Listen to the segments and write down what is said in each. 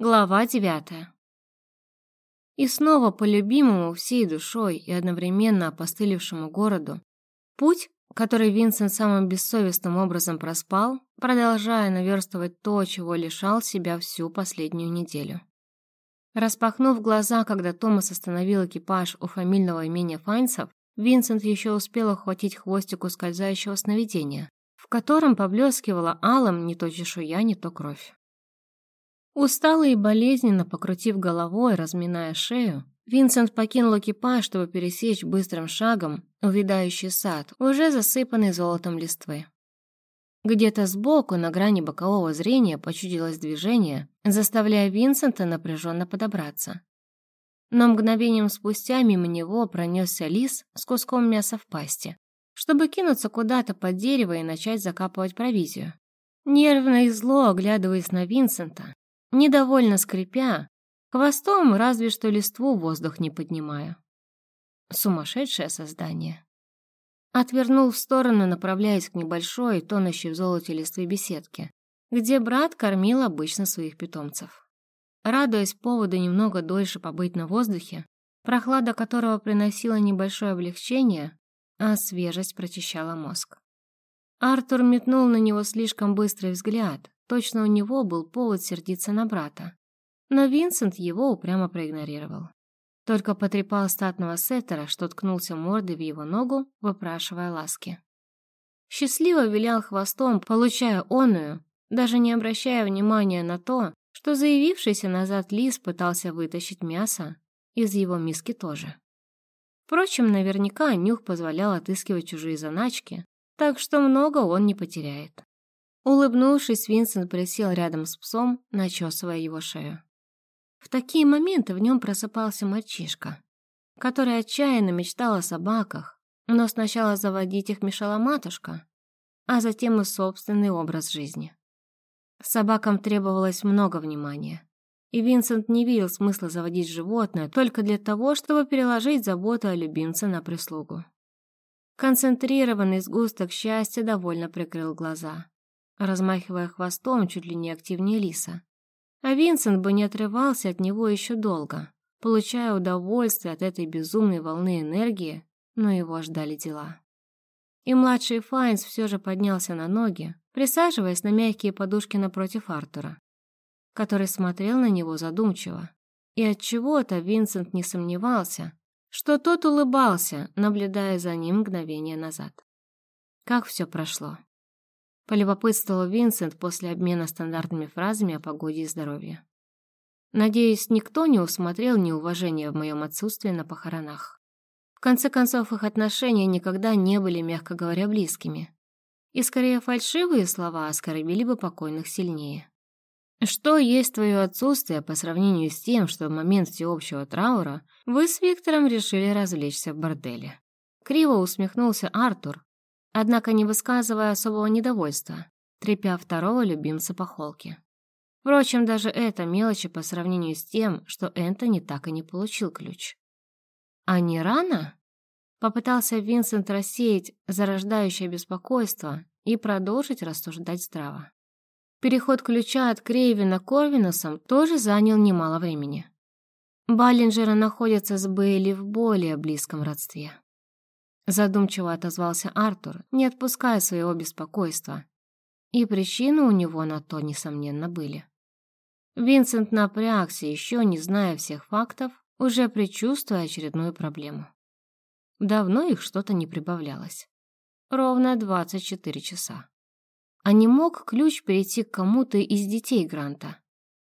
Глава девятая. И снова по любимому всей душой и одновременно опостылевшему городу путь, который Винсент самым бессовестным образом проспал, продолжая наверстывать то, чего лишал себя всю последнюю неделю. Распахнув глаза, когда Томас остановил экипаж у фамильного имения Файнсов, Винсент еще успел охватить хвостик ускользающего сновидения, в котором поблескивала алым не то чешуя, не то кровь. Устало и болезненно покрутив головой, разминая шею, Винсент покинул экипаж, чтобы пересечь быстрым шагом увядающий сад, уже засыпанный золотом листвы. Где-то сбоку, на грани бокового зрения, почудилось движение, заставляя Винсента напряженно подобраться. Но мгновением спустя мимо него пронесся лис с куском мяса в пасти, чтобы кинуться куда-то под дерево и начать закапывать провизию. Нервно и зло оглядываясь на Винсента, недовольно скрипя, хвостом разве что листву воздух не поднимая. Сумасшедшее создание. Отвернул в сторону, направляясь к небольшой, тонущей в золоте листвы беседке, где брат кормил обычно своих питомцев. Радуясь поводу немного дольше побыть на воздухе, прохлада которого приносила небольшое облегчение, а свежесть прочищала мозг. Артур метнул на него слишком быстрый взгляд, Точно у него был повод сердиться на брата. Но Винсент его упрямо проигнорировал. Только потрепал статного сеттера, что ткнулся мордой в его ногу, выпрашивая ласки. Счастливо вилял хвостом, получая оную, даже не обращая внимания на то, что заявившийся назад лис пытался вытащить мясо из его миски тоже. Впрочем, наверняка нюх позволял отыскивать чужие заначки, так что много он не потеряет. Улыбнувшись, Винсент присел рядом с псом, начесывая его шею. В такие моменты в нем просыпался мальчишка, который отчаянно мечтал о собаках, но сначала заводить их мешала матушка, а затем и собственный образ жизни. Собакам требовалось много внимания, и Винсент не видел смысла заводить животное только для того, чтобы переложить заботу о любимце на прислугу. Концентрированный сгусток счастья довольно прикрыл глаза размахивая хвостом чуть ли не активнее лиса. А Винсент бы не отрывался от него еще долго, получая удовольствие от этой безумной волны энергии, но его ждали дела. И младший Файнс все же поднялся на ноги, присаживаясь на мягкие подушки напротив Артура, который смотрел на него задумчиво. И от чего-то Винсент не сомневался, что тот улыбался, наблюдая за ним мгновение назад. Как все прошло. Полюбопытствовал Винсент после обмена стандартными фразами о погоде и здоровье. Надеюсь, никто не усмотрел неуважения в моем отсутствии на похоронах. В конце концов, их отношения никогда не были, мягко говоря, близкими. И скорее фальшивые слова оскорбили бы покойных сильнее. Что есть твое отсутствие по сравнению с тем, что в момент всеобщего траура вы с Виктором решили развлечься в борделе? Криво усмехнулся Артур, однако не высказывая особого недовольства, трепя второго любимца по холке. Впрочем, даже это мелочи по сравнению с тем, что Энтони так и не получил ключ. «А не рано?» Попытался Винсент рассеять зарождающее беспокойство и продолжить рассуждать здраво. Переход ключа от Крейвина к Корвинусам тоже занял немало времени. Баллинджеры находятся с Бейли в более близком родстве. Задумчиво отозвался Артур, не отпуская своего беспокойства. И причины у него на то, несомненно, были. Винсент напрягся, еще не зная всех фактов, уже предчувствуя очередную проблему. Давно их что-то не прибавлялось. Ровно 24 часа. А не мог ключ перейти к кому-то из детей Гранта?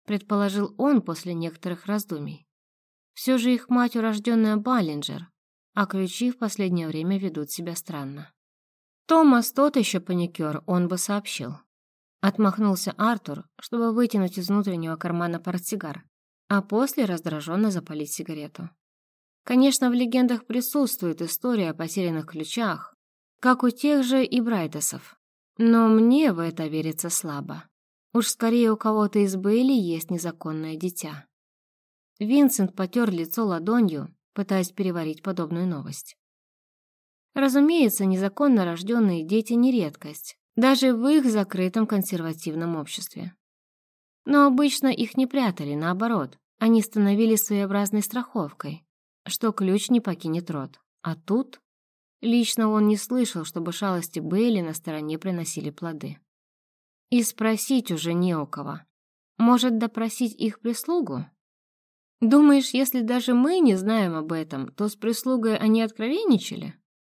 Предположил он после некоторых раздумий. Все же их мать урожденная Баллинджер, а ключи в последнее время ведут себя странно. Томас тот еще паникер, он бы сообщил. Отмахнулся Артур, чтобы вытянуть из внутреннего кармана портсигар, а после раздраженно запалить сигарету. Конечно, в легендах присутствует история о потерянных ключах, как у тех же и Брайтесов. Но мне в это верится слабо. Уж скорее у кого-то из Бейли есть незаконное дитя. Винсент потер лицо ладонью, пытаясь переварить подобную новость. Разумеется, незаконно рожденные дети не редкость, даже в их закрытом консервативном обществе. Но обычно их не прятали, наоборот. Они становились своеобразной страховкой, что ключ не покинет рот. А тут... Лично он не слышал, чтобы шалости Бейли на стороне приносили плоды. И спросить уже не у кого. Может, допросить их прислугу? Думаешь, если даже мы не знаем об этом, то с прислугой они откровенничали?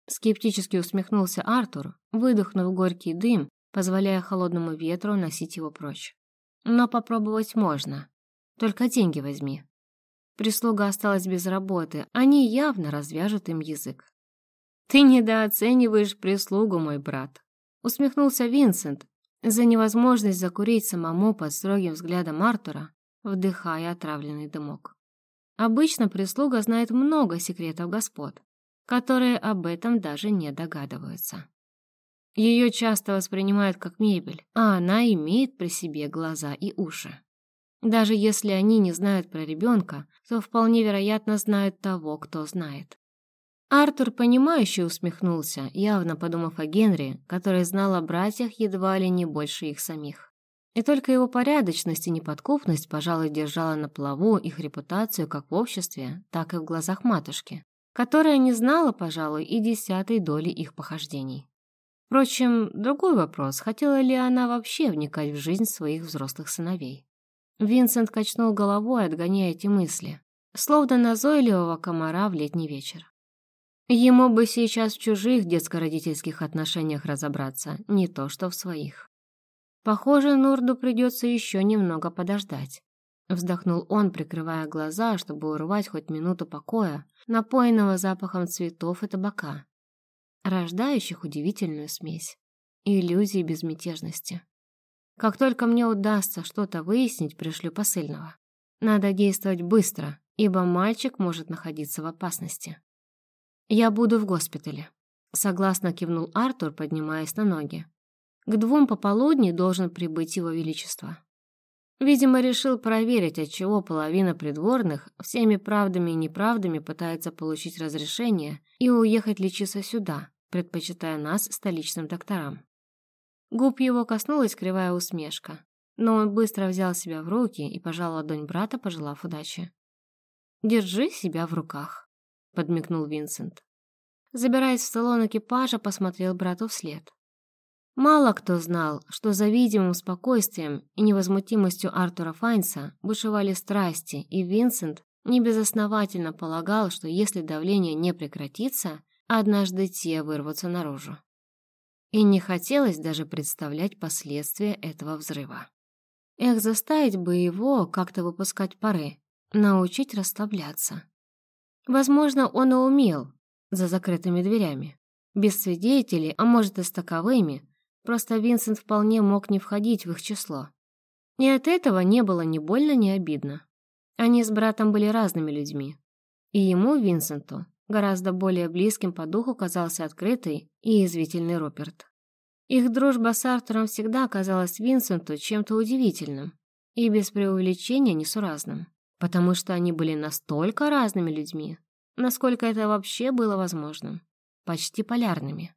Скептически усмехнулся Артур, выдохнув горький дым, позволяя холодному ветру носить его прочь. Но попробовать можно. Только деньги возьми. Прислуга осталась без работы, они явно развяжут им язык. «Ты недооцениваешь прислугу, мой брат», — усмехнулся Винсент за невозможность закурить самому под строгим взглядом Артура, вдыхая отравленный дымок. Обычно прислуга знает много секретов господ, которые об этом даже не догадываются. Ее часто воспринимают как мебель, а она имеет при себе глаза и уши. Даже если они не знают про ребенка, то вполне вероятно знают того, кто знает. Артур, понимающе усмехнулся, явно подумав о Генри, который знал о братьях едва ли не больше их самих. И только его порядочность и неподкупность, пожалуй, держала на плаву их репутацию как в обществе, так и в глазах матушки, которая не знала, пожалуй, и десятой доли их похождений. Впрочем, другой вопрос, хотела ли она вообще вникать в жизнь своих взрослых сыновей. Винсент качнул головой, отгоняя эти мысли, словно назойливого комара в летний вечер. Ему бы сейчас в чужих детско-родительских отношениях разобраться, не то что в своих. Похоже, Нурду придется еще немного подождать. Вздохнул он, прикрывая глаза, чтобы урвать хоть минуту покоя, напоенного запахом цветов и табака, рождающих удивительную смесь иллюзии безмятежности. Как только мне удастся что-то выяснить, пришлю посыльного. Надо действовать быстро, ибо мальчик может находиться в опасности. «Я буду в госпитале», — согласно кивнул Артур, поднимаясь на ноги. «К двум пополудни должен прибыть его величество». Видимо, решил проверить, отчего половина придворных всеми правдами и неправдами пытается получить разрешение и уехать лечиться сюда, предпочитая нас столичным докторам. Губ его коснулась кривая усмешка, но он быстро взял себя в руки и пожал ладонь брата, пожелав удачи. «Держи себя в руках» подмигнул Винсент. Забираясь в салон экипажа, посмотрел брату вслед. Мало кто знал, что за видимым спокойствием и невозмутимостью Артура Файнса бушевали страсти, и Винсент небезосновательно полагал, что если давление не прекратится, однажды те вырвутся наружу. И не хотелось даже представлять последствия этого взрыва. Эх, заставить бы его как-то выпускать пары, научить расслабляться. Возможно, он и умел за закрытыми дверями. Без свидетелей, а может и с таковыми, просто Винсент вполне мог не входить в их число. И от этого не было ни больно, ни обидно. Они с братом были разными людьми. И ему, Винсенту, гораздо более близким по духу казался открытый и язвительный Руперт. Их дружба с Артуром всегда казалась Винсенту чем-то удивительным и без преувеличения несуразным потому что они были настолько разными людьми, насколько это вообще было возможным, почти полярными.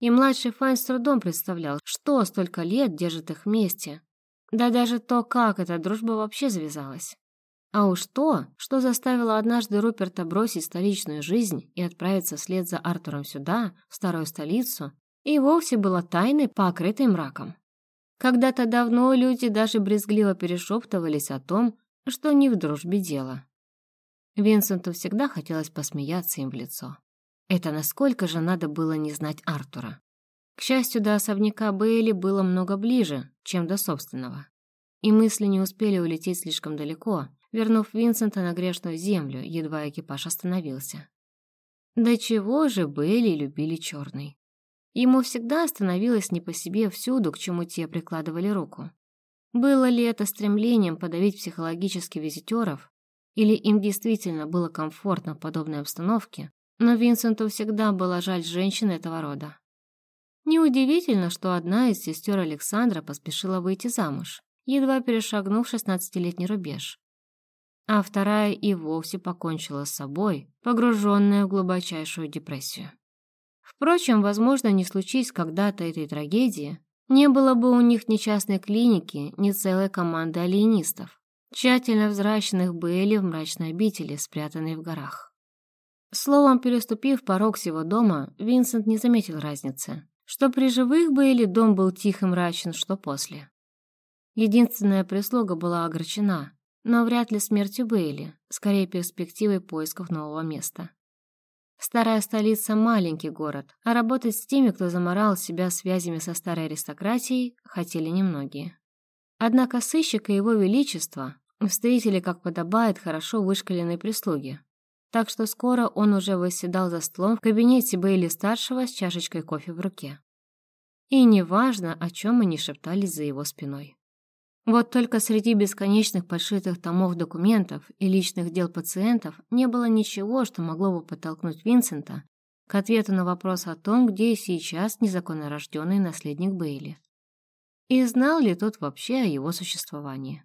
И младший Файн с трудом представлял, что столько лет держит их вместе, да даже то, как эта дружба вообще завязалась. А уж то, что заставило однажды Руперта бросить столичную жизнь и отправиться вслед за Артуром сюда, в старую столицу, и вовсе было тайной, покрытой мраком. Когда-то давно люди даже брезгливо перешептывались о том, что не в дружбе дело. Винсенту всегда хотелось посмеяться им в лицо. Это насколько же надо было не знать Артура. К счастью, до особняка Бейли было много ближе, чем до собственного. И мысли не успели улететь слишком далеко, вернув Винсента на грешную землю, едва экипаж остановился. До чего же Бейли любили черный? Ему всегда становилось не по себе всюду, к чему те прикладывали руку. Было ли это стремлением подавить психологически визитеров, или им действительно было комфортно в подобной обстановке, но Винсенту всегда было жаль женщин этого рода. Неудивительно, что одна из сестер Александра поспешила выйти замуж, едва перешагнув шестнадцатилетний рубеж, а вторая и вовсе покончила с собой, погруженная в глубочайшую депрессию. Впрочем, возможно, не случись когда-то этой трагедии, Не было бы у них ни частной клиники, ни целой команды алиенистов, тщательно взращенных были в мрачной обители, спрятанной в горах. Словом, переступив порог всего дома, Винсент не заметил разницы, что при живых Бейли дом был тих и мрачен, что после. Единственная прислуга была огорчена, но вряд ли смертью Бейли, скорее перспективой поисков нового места. Старая столица – маленький город, а работать с теми, кто заморал себя связями со старой аристократией, хотели немногие. Однако сыщик и его величество встретили, как подобает, хорошо вышкаленной прислуги. Так что скоро он уже восседал за столом в кабинете Бейли-старшего с чашечкой кофе в руке. И неважно, о чем они шептались за его спиной. Вот только среди бесконечных подшитых томов документов и личных дел пациентов не было ничего, что могло бы подтолкнуть Винсента к ответу на вопрос о том, где сейчас незаконно наследник Бейли. И знал ли тот вообще о его существовании?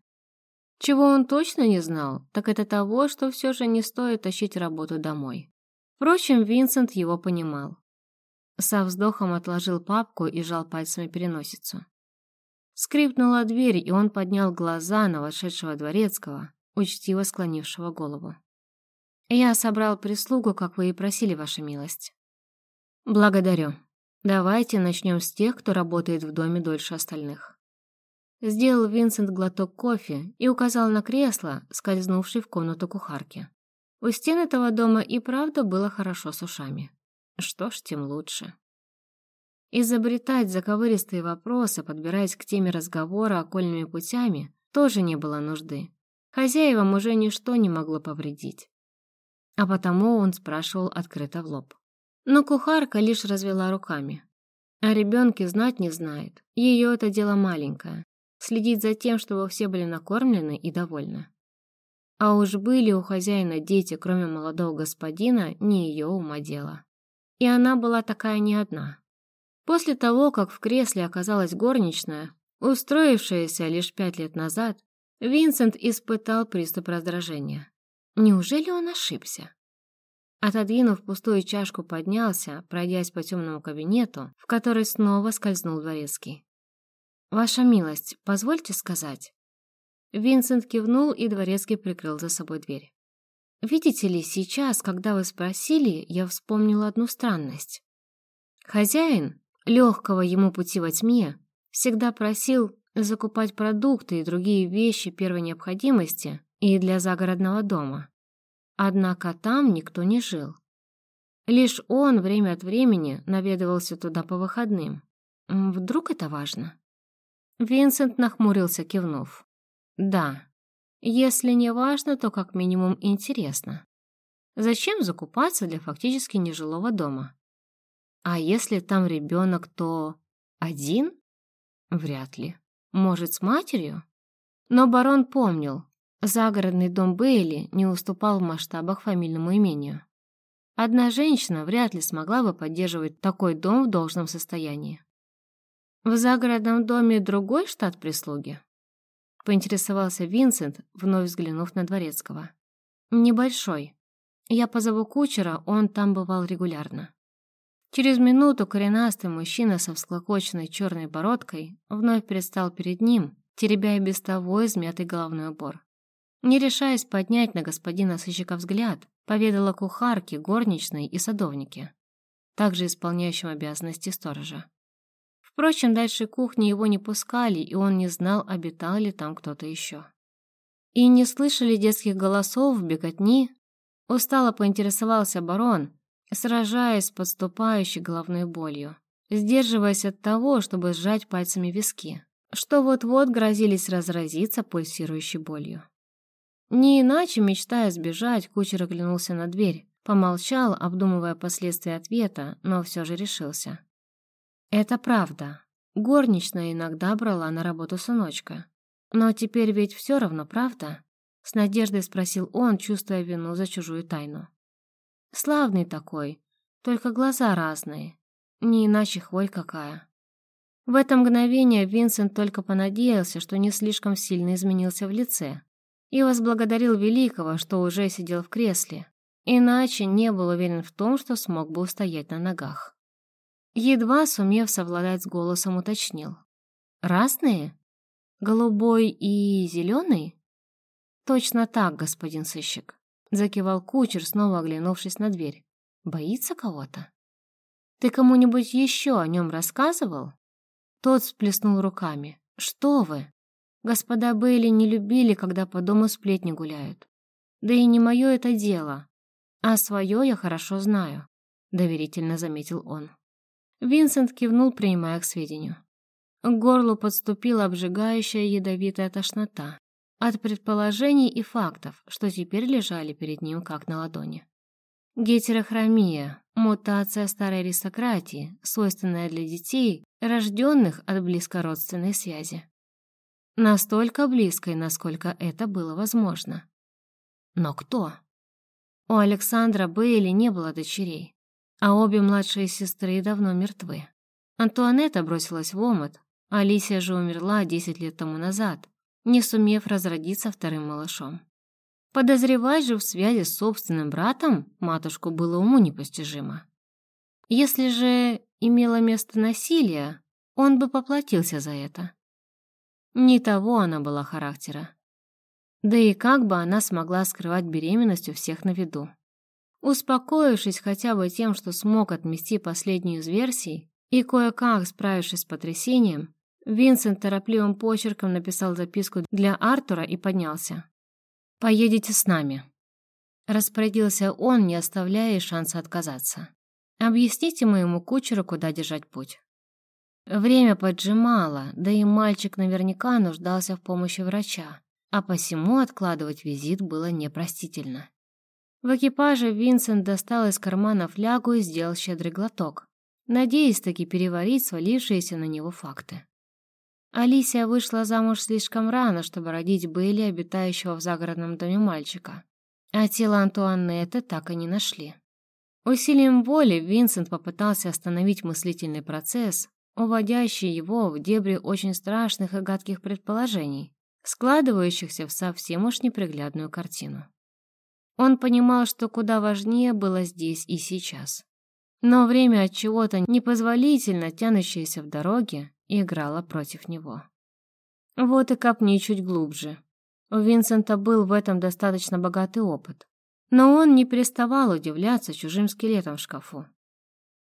Чего он точно не знал, так это того, что все же не стоит тащить работу домой. Впрочем, Винсент его понимал. Со вздохом отложил папку и жал пальцами переносицу. Скрипнула дверь, и он поднял глаза на вошедшего дворецкого, учтиво склонившего голову. «Я собрал прислугу, как вы и просили, ваша милость». «Благодарю. Давайте начнем с тех, кто работает в доме дольше остальных». Сделал Винсент глоток кофе и указал на кресло, скользнувший в комнату кухарки. У стен этого дома и правда было хорошо с ушами. Что ж, тем лучше. Изобретать заковыристые вопросы, подбираясь к теме разговора окольными путями, тоже не было нужды. Хозяевам уже ничто не могло повредить. А потому он спрашивал открыто в лоб. Но кухарка лишь развела руками. О ребенке знать не знает. Ее это дело маленькое. Следить за тем, чтобы все были накормлены и довольны. А уж были у хозяина дети, кроме молодого господина, не ее ума дело. И она была такая не одна. После того, как в кресле оказалась горничная, устроившаяся лишь пять лет назад, Винсент испытал приступ раздражения. Неужели он ошибся? Отодвинув пустую чашку, поднялся, пройдясь по темному кабинету, в который снова скользнул дворецкий. «Ваша милость, позвольте сказать». Винсент кивнул, и дворецкий прикрыл за собой дверь. «Видите ли, сейчас, когда вы спросили, я вспомнила одну странность. Хозяин, легкого ему пути во тьме, всегда просил закупать продукты и другие вещи первой необходимости и для загородного дома. Однако там никто не жил. Лишь он время от времени наведывался туда по выходным. Вдруг это важно? Винсент нахмурился, кивнув. Да, если не важно, то как минимум интересно. Зачем закупаться для фактически нежилого дома? А если там ребенок, то один? Вряд ли. Может, с матерью? Но барон помнил, загородный дом Бейли не уступал в масштабах фамильному имению. Одна женщина вряд ли смогла бы поддерживать такой дом в должном состоянии. В загородном доме другой штат прислуги? Поинтересовался Винсент, вновь взглянув на Дворецкого. Небольшой. Я позову кучера, он там бывал регулярно. Через минуту коренастый мужчина со всклокоченной черной бородкой вновь предстал перед ним, теребя и без того измятый головной убор. Не решаясь поднять на господина сыщика взгляд, поведала кухарке, горничной и садовнике, также исполняющим обязанности сторожа. Впрочем, дальше кухни его не пускали, и он не знал, обитал ли там кто-то еще. И не слышали детских голосов беготни. Устало поинтересовался барон, сражаясь с подступающей головной болью, сдерживаясь от того, чтобы сжать пальцами виски, что вот-вот грозились разразиться пульсирующей болью. Не иначе, мечтая сбежать, кучер оглянулся на дверь, помолчал, обдумывая последствия ответа, но все же решился. Это правда. Горничная иногда брала на работу сыночка. Но теперь ведь все равно правда? С надеждой спросил он, чувствуя вину за чужую тайну. Славный такой, только глаза разные. Не иначе хвой какая. В это мгновение Винсент только понадеялся, что не слишком сильно изменился в лице, и возблагодарил Великого, что уже сидел в кресле, иначе не был уверен в том, что смог бы устоять на ногах. Едва сумев совладать с голосом, уточнил. Разные? Голубой и зеленый? Точно так, господин сыщик. Закивал кучер, снова оглянувшись на дверь. Боится кого-то? Ты кому-нибудь еще о нем рассказывал? Тот всплеснул руками. Что вы? Господа Бейли не любили, когда по дому сплетни гуляют. Да и не мое это дело. А свое я хорошо знаю, доверительно заметил он. Винсент кивнул, принимая к сведению. К горлу подступила обжигающая ядовитая тошнота от предположений и фактов, что теперь лежали перед ним как на ладони. Гетерохромия – мутация старой аристократии, свойственная для детей, рожденных от близкородственной связи. Настолько близкой, насколько это было возможно. Но кто? У Александра Бейли не было дочерей, а обе младшие сестры давно мертвы. Антуанетта бросилась в омут, Алисия же умерла 10 лет тому назад, не сумев разродиться вторым малышом. Подозревать же в связи с собственным братом матушку было уму непостижимо. Если же имело место насилие, он бы поплатился за это. Не того она была характера. Да и как бы она смогла скрывать беременность у всех на виду? Успокоившись хотя бы тем, что смог отмести последнюю из версий, и кое-как справившись с потрясением, Винсент торопливым почерком написал записку для Артура и поднялся. «Поедете с нами», — распорядился он, не оставляя шанса отказаться. «Объясните моему кучеру, куда держать путь». Время поджимало, да и мальчик наверняка нуждался в помощи врача, а посему откладывать визит было непростительно. В экипаже Винсент достал из кармана флягу и сделал щедрый глоток, надеясь таки переварить свалившиеся на него факты. Алисия вышла замуж слишком рано, чтобы родить Бейли, обитающего в загородном доме мальчика. А тело Антуанетты так и не нашли. Усилием воли Винсент попытался остановить мыслительный процесс, уводящий его в дебри очень страшных и гадких предположений, складывающихся в совсем уж неприглядную картину. Он понимал, что куда важнее было здесь и сейчас. Но время от чего-то непозволительно тянущееся в дороге играла против него. Вот и копни чуть глубже. У Винсента был в этом достаточно богатый опыт. Но он не переставал удивляться чужим скелетам в шкафу.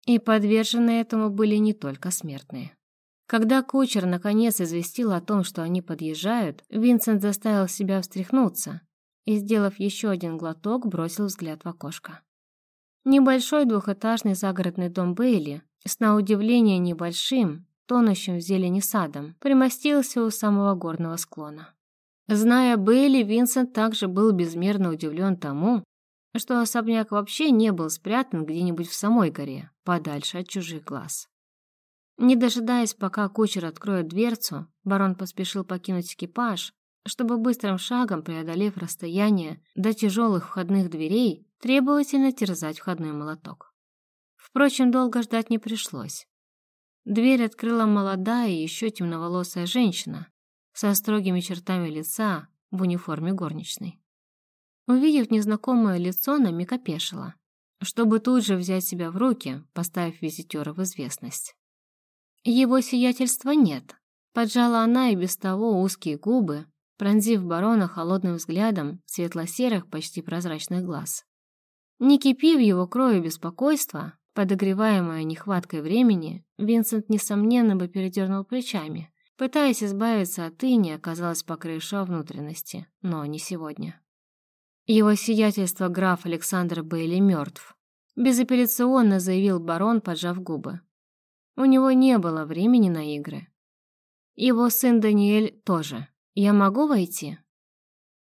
И подвержены этому были не только смертные. Когда кучер наконец известил о том, что они подъезжают, Винсент заставил себя встряхнуться и, сделав еще один глоток, бросил взгляд в окошко. Небольшой двухэтажный загородный дом Бейли, с на удивление небольшим, тонущим в зелени садом, примостился у самого горного склона. Зная Бейли, Винсент также был безмерно удивлен тому, что особняк вообще не был спрятан где-нибудь в самой горе, подальше от чужих глаз. Не дожидаясь, пока кучер откроет дверцу, барон поспешил покинуть экипаж, чтобы быстрым шагом, преодолев расстояние до тяжелых входных дверей, требовательно терзать входной молоток. Впрочем, долго ждать не пришлось. Дверь открыла молодая и еще темноволосая женщина со строгими чертами лица в униформе горничной. Увидев незнакомое лицо, на миг опешила, чтобы тут же взять себя в руки, поставив визитера в известность. «Его сиятельства нет», — поджала она и без того узкие губы, пронзив барона холодным взглядом светло-серых, почти прозрачных глаз. Не кипи его крови беспокойства, Подогреваемая нехваткой времени, Винсент, несомненно, бы передернул плечами, пытаясь избавиться от ини, оказалось покрывшего внутренности, но не сегодня. Его сиятельство граф Александр Бейли мертв. Безапелляционно заявил барон, поджав губы. У него не было времени на игры. Его сын Даниэль тоже. Я могу войти?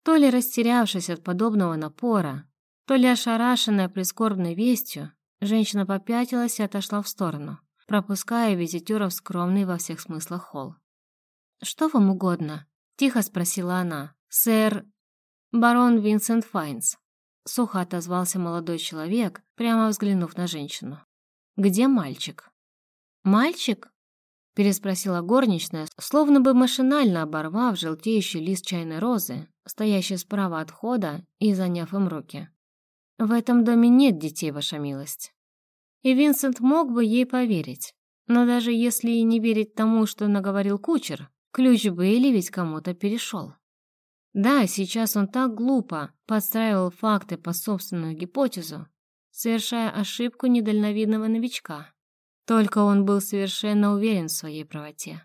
То ли растерявшись от подобного напора, то ли ошарашенная прискорбной вестью, Женщина попятилась и отошла в сторону, пропуская визитеров скромный во всех смыслах холл. «Что вам угодно?» — тихо спросила она. «Сэр...» «Барон Винсент Файнс», — сухо отозвался молодой человек, прямо взглянув на женщину. «Где мальчик?» «Мальчик?» — переспросила горничная, словно бы машинально оборвав желтеющий лист чайной розы, стоящий справа от входа, и заняв им руки. В этом доме нет детей, ваша милость. И Винсент мог бы ей поверить. Но даже если и не верить тому, что наговорил кучер, ключ Бейли ведь кому-то перешел. Да, сейчас он так глупо подстраивал факты по собственную гипотезу, совершая ошибку недальновидного новичка. Только он был совершенно уверен в своей правоте.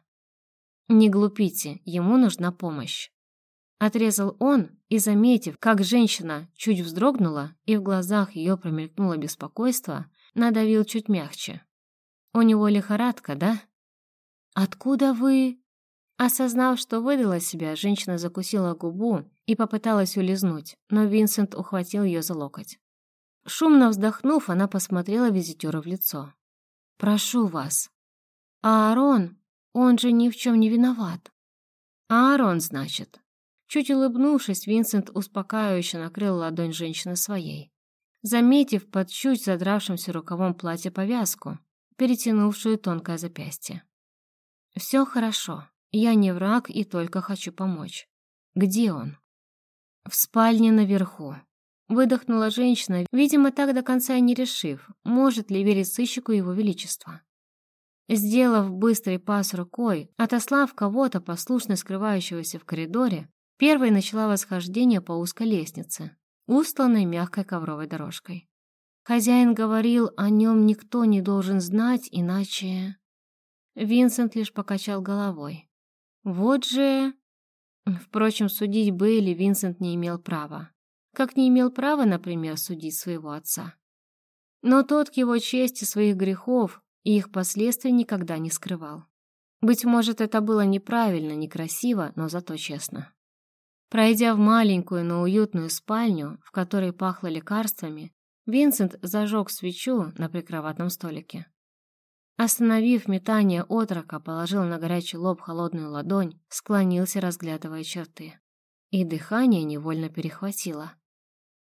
«Не глупите, ему нужна помощь». Отрезал он и, заметив, как женщина чуть вздрогнула и в глазах ее промелькнуло беспокойство, надавил чуть мягче. «У него лихорадка, да?» «Откуда вы...» Осознав, что выдала себя, женщина закусила губу и попыталась улизнуть, но Винсент ухватил ее за локоть. Шумно вздохнув, она посмотрела визитеру в лицо. «Прошу вас. Аарон, он же ни в чем не виноват». «Аарон, значит». Чуть улыбнувшись, Винсент успокаивающе накрыл ладонь женщины своей, заметив под чуть задравшимся рукавом платья повязку, перетянувшую тонкое запястье. «Все хорошо. Я не враг и только хочу помочь. Где он?» «В спальне наверху», Выдохнула женщина, видимо, так до конца и не решив, может ли верить сыщику его величества. Сделав быстрый пас рукой, отослав кого-то, послушно скрывающегося в коридоре, первой начала восхождение по узкой лестнице, устланной мягкой ковровой дорожкой. Хозяин говорил, о нем никто не должен знать, иначе... Винсент лишь покачал головой. Вот же... Впрочем, судить Бейли Винсент не имел права как не имел права, например, судить своего отца. Но тот к его чести своих грехов и их последствий никогда не скрывал. Быть может, это было неправильно, некрасиво, но зато честно. Пройдя в маленькую, но уютную спальню, в которой пахло лекарствами, Винсент зажег свечу на прикроватном столике. Остановив метание отрока, положил на горячий лоб холодную ладонь, склонился, разглядывая черты. И дыхание невольно перехватило.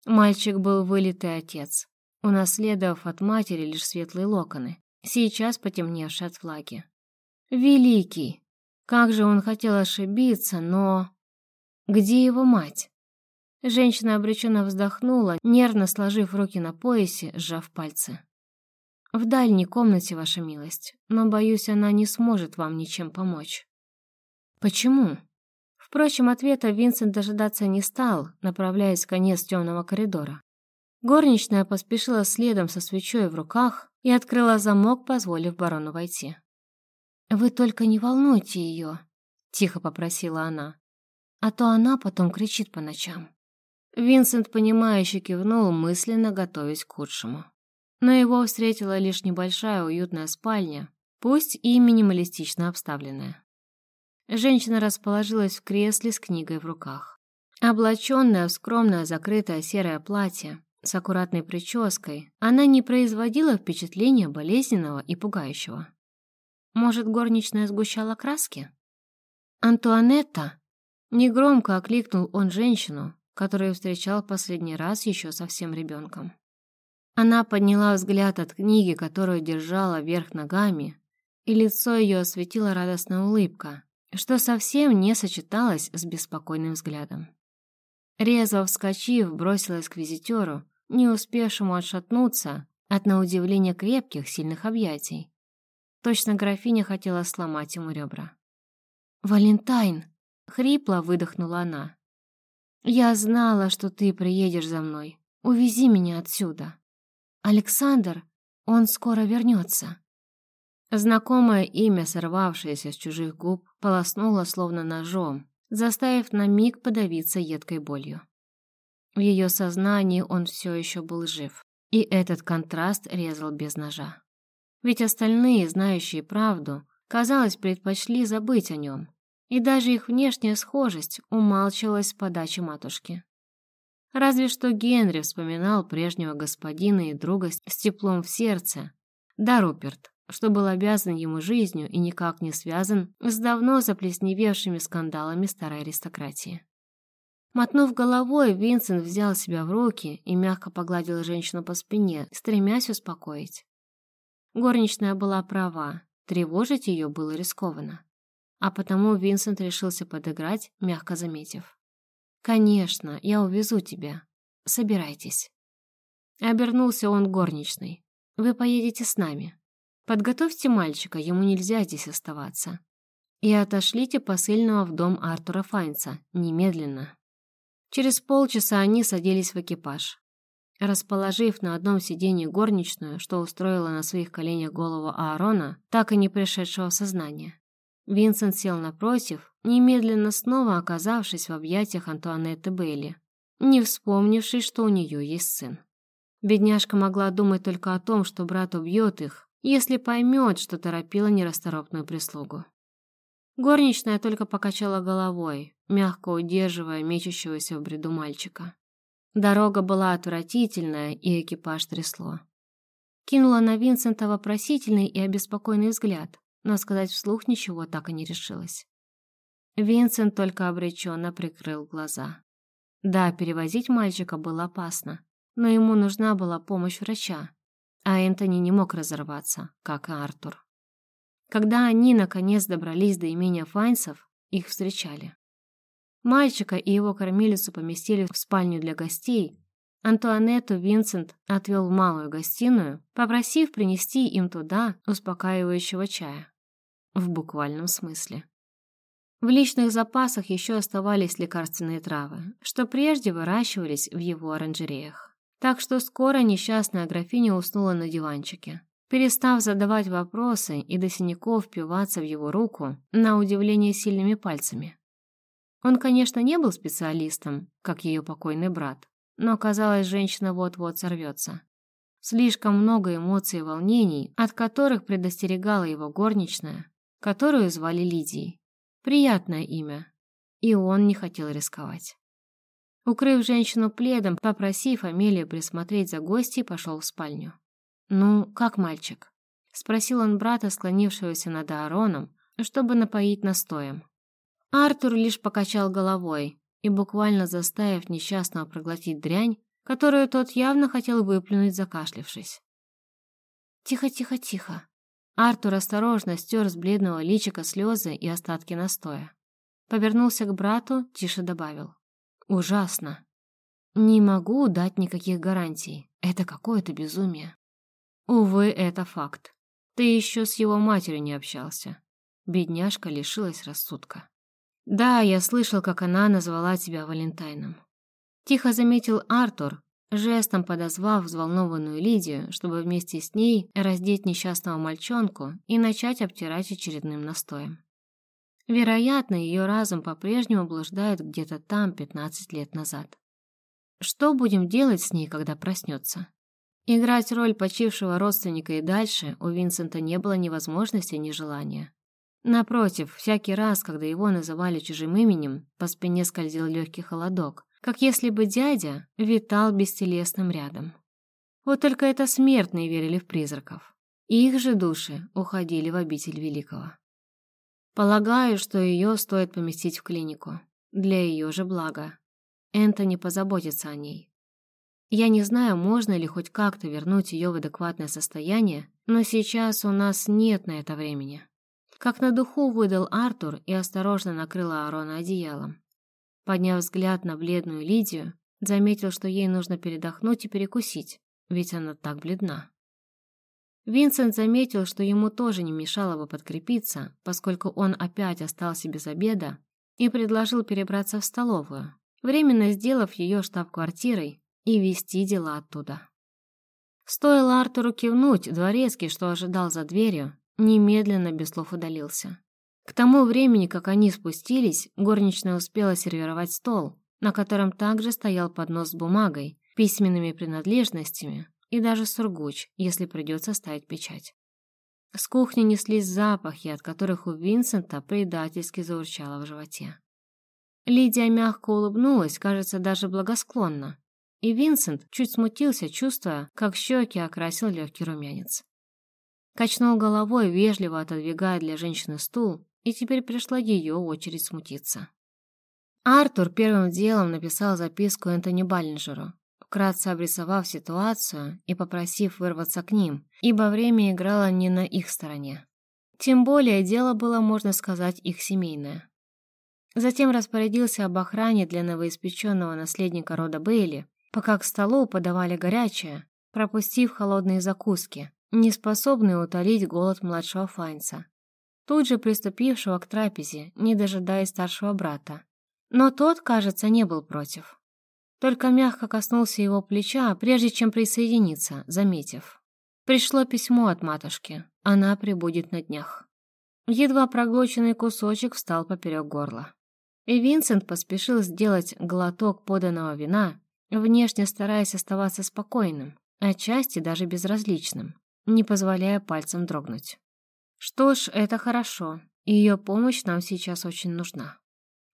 Мальчик был вылитый отец, унаследовав от матери лишь светлые локоны, сейчас потемневшие от влаги. Великий! Как же он хотел ошибиться, но... Где его мать? Женщина обреченно вздохнула, нервно сложив руки на поясе, сжав пальцы. «В дальней комнате, ваша милость, но, боюсь, она не сможет вам ничем помочь». «Почему?» Впрочем, ответа Винсент дожидаться не стал, направляясь в конец темного коридора. Горничная поспешила следом со свечой в руках и открыла замок, позволив барону войти. «Вы только не волнуйте ее», — тихо попросила она, «а то она потом кричит по ночам». Винсент, понимающе кивнул, мысленно готовясь к худшему. Но его встретила лишь небольшая уютная спальня, пусть и минималистично обставленная. Женщина расположилась в кресле с книгой в руках. Облаченная в скромное закрытое серое платье с аккуратной прической, она не производила впечатления болезненного и пугающего. Может, горничная сгущала краски? «Антуанетта!» Негромко окликнул он женщину, которую встречал последний раз еще совсем ребенком. Она подняла взгляд от книги, которую держала вверх ногами, и лицо ее осветила радостная улыбка, что совсем не сочеталось с беспокойным взглядом. Резво вскочив, бросилась к визитеру, не успевшему отшатнуться от на удивление крепких, сильных объятий. Точно графиня хотела сломать ему ребра. «Валентайн!» — хрипло выдохнула она. «Я знала, что ты приедешь за мной. Увези меня отсюда. Александр, он скоро вернется». Знакомое имя, сорвавшееся с чужих губ, полоснуло словно ножом, заставив на миг подавиться едкой болью. В ее сознании он все еще был жив, и этот контраст резал без ножа. Ведь остальные, знающие правду, казалось, предпочли забыть о нем, и даже их внешняя схожесть умалчивалась с подачи матушки. Разве что Генри вспоминал прежнего господина и друга с теплом в сердце, да Руперт, что был обязан ему жизнью и никак не связан с давно заплесневевшими скандалами старой аристократии. Мотнув головой, Винсент взял себя в руки и мягко погладил женщину по спине, стремясь успокоить. Горничная была права, тревожить ее было рискованно. А потому Винсент решился подыграть, мягко заметив. «Конечно, я увезу тебя. Собирайтесь». Обернулся он горничной. «Вы поедете с нами. Подготовьте мальчика, ему нельзя здесь оставаться. И отошлите посыльного в дом Артура Файнца, немедленно. Через полчаса они садились в экипаж. Расположив на одном сиденье горничную, что устроила на своих коленях голову Аарона, так и не пришедшего в сознание. Винсент сел напротив, немедленно снова оказавшись в объятиях Антуанетты Бейли, не вспомнивший, что у нее есть сын. Бедняжка могла думать только о том, что брат убьет их, если поймет, что торопила нерасторопную прислугу. Горничная только покачала головой, мягко удерживая мечущегося в бреду мальчика. Дорога была отвратительная, и экипаж трясло. Кинула на Винсента вопросительный и обеспокоенный взгляд, но сказать вслух ничего так и не решилась. Винсент только обреченно прикрыл глаза. Да, перевозить мальчика было опасно, но ему нужна была помощь врача, а Энтони не мог разорваться, как и Артур. Когда они, наконец, добрались до имения Файнсов, их встречали. Мальчика и его кормилицу поместили в спальню для гостей, Антуанетту Винсент отвел в малую гостиную, попросив принести им туда успокаивающего чая. В буквальном смысле. В личных запасах еще оставались лекарственные травы, что прежде выращивались в его оранжереях. Так что скоро несчастная графиня уснула на диванчике, перестав задавать вопросы и до синяков впиваться в его руку, на удивление сильными пальцами. Он, конечно, не был специалистом, как ее покойный брат, но, казалось, женщина вот-вот сорвется. Слишком много эмоций и волнений, от которых предостерегала его горничная, которую звали Лидией. Приятное имя. И он не хотел рисковать. Укрыв женщину пледом, попросив Амелию присмотреть за гостьей, пошел в спальню. «Ну, как мальчик?» — спросил он брата, склонившегося над Аароном, чтобы напоить настоем. Артур лишь покачал головой и, буквально заставив несчастного проглотить дрянь, которую тот явно хотел выплюнуть, закашлившись. «Тихо, тихо, тихо!» Артур осторожно стер с бледного личика слезы и остатки настоя. Повернулся к брату, тише добавил. «Ужасно! Не могу дать никаких гарантий. Это какое-то безумие». Увы, это факт. Ты еще с его матерью не общался. Бедняжка лишилась рассудка. Да, я слышал, как она назвала тебя Валентайном. Тихо заметил Артур, жестом подозвав взволнованную Лидию, чтобы вместе с ней раздеть несчастного мальчонку и начать обтирать очередным настоем. Вероятно, ее разум по-прежнему блуждает где-то там 15 лет назад. Что будем делать с ней, когда проснется? Играть роль почившего родственника и дальше у Винсента не было ни возможности, ни желания. Напротив, всякий раз, когда его называли чужим именем, по спине скользил легкий холодок, как если бы дядя витал бестелесным рядом. Вот только это смертные верили в призраков. И их же души уходили в обитель великого. Полагаю, что ее стоит поместить в клинику. Для ее же блага. Энтони позаботится о ней. Я не знаю, можно ли хоть как-то вернуть ее в адекватное состояние, но сейчас у нас нет на это времени. Как на духу выдал Артур и осторожно накрыл Аарона одеялом. Подняв взгляд на бледную Лидию, заметил, что ей нужно передохнуть и перекусить, ведь она так бледна. Винсент заметил, что ему тоже не мешало бы подкрепиться, поскольку он опять остался без обеда, и предложил перебраться в столовую, временно сделав ее штаб-квартирой и вести дела оттуда. Стоило Артуру кивнуть, дворецкий, что ожидал за дверью, немедленно без слов удалился. К тому времени, как они спустились, горничная успела сервировать стол, на котором также стоял поднос с бумагой, письменными принадлежностями и даже сургуч, если придется ставить печать. С кухни неслись запахи, от которых у Винсента предательски заурчало в животе. Лидия мягко улыбнулась, кажется, даже благосклонно, и Винсент чуть смутился, чувствуя, как щеки окрасил легкий румянец. Качнул головой, вежливо отодвигая для женщины стул, и теперь пришла ее очередь смутиться. Артур первым делом написал записку Энтони Баллинджеру, вкратце обрисовав ситуацию и попросив вырваться к ним, ибо время играло не на их стороне. Тем более дело было, можно сказать, их семейное. Затем распорядился об охране для новоиспеченного наследника рода Бейли, пока к столу подавали горячее, пропустив холодные закуски, не способный утолить голод младшего Файнца, тут же приступившего к трапезе, не дожидаясь старшего брата. Но тот, кажется, не был против. Только мягко коснулся его плеча, прежде чем присоединиться, заметив. Пришло письмо от матушки. Она прибудет на днях. Едва проглоченный кусочек встал поперек горла. И Винсент поспешил сделать глоток поданного вина, внешне стараясь оставаться спокойным, отчасти даже безразличным, не позволяя пальцам дрогнуть. Что ж, это хорошо, ее помощь нам сейчас очень нужна.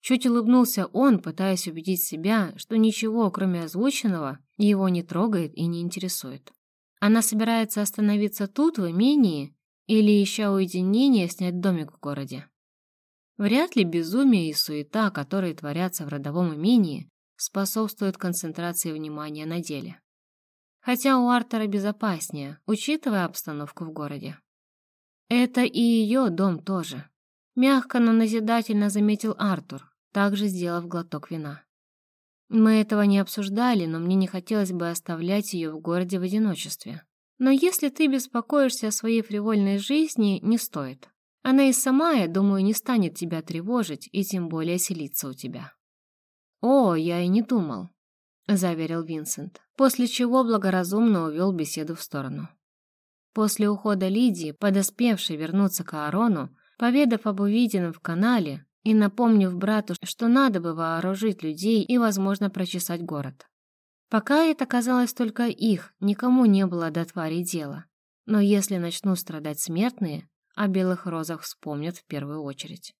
Чуть улыбнулся он, пытаясь убедить себя, что ничего, кроме озвученного, его не трогает и не интересует. Она собирается остановиться тут, в имении, или, ища уединение, снять домик в городе. Вряд ли безумие и суета, которые творятся в родовом имении, способствуют концентрации внимания на деле. Хотя у Артера безопаснее, учитывая обстановку в городе. Это и ее дом тоже. Мягко, но назидательно заметил Артур, также сделав глоток вина. Мы этого не обсуждали, но мне не хотелось бы оставлять ее в городе в одиночестве. Но если ты беспокоишься о своей фривольной жизни, не стоит. Она и сама, я думаю, не станет тебя тревожить и тем более селиться у тебя. «О, я и не думал», — заверил Винсент, после чего благоразумно увел беседу в сторону. После ухода Лидии, подоспевшей вернуться к Аарону, поведав об увиденном в канале и напомнив брату, что надо бы вооружить людей и, возможно, прочесать город. Пока это казалось только их, никому не было до твари дела. Но если начнут страдать смертные, о белых розах вспомнят в первую очередь.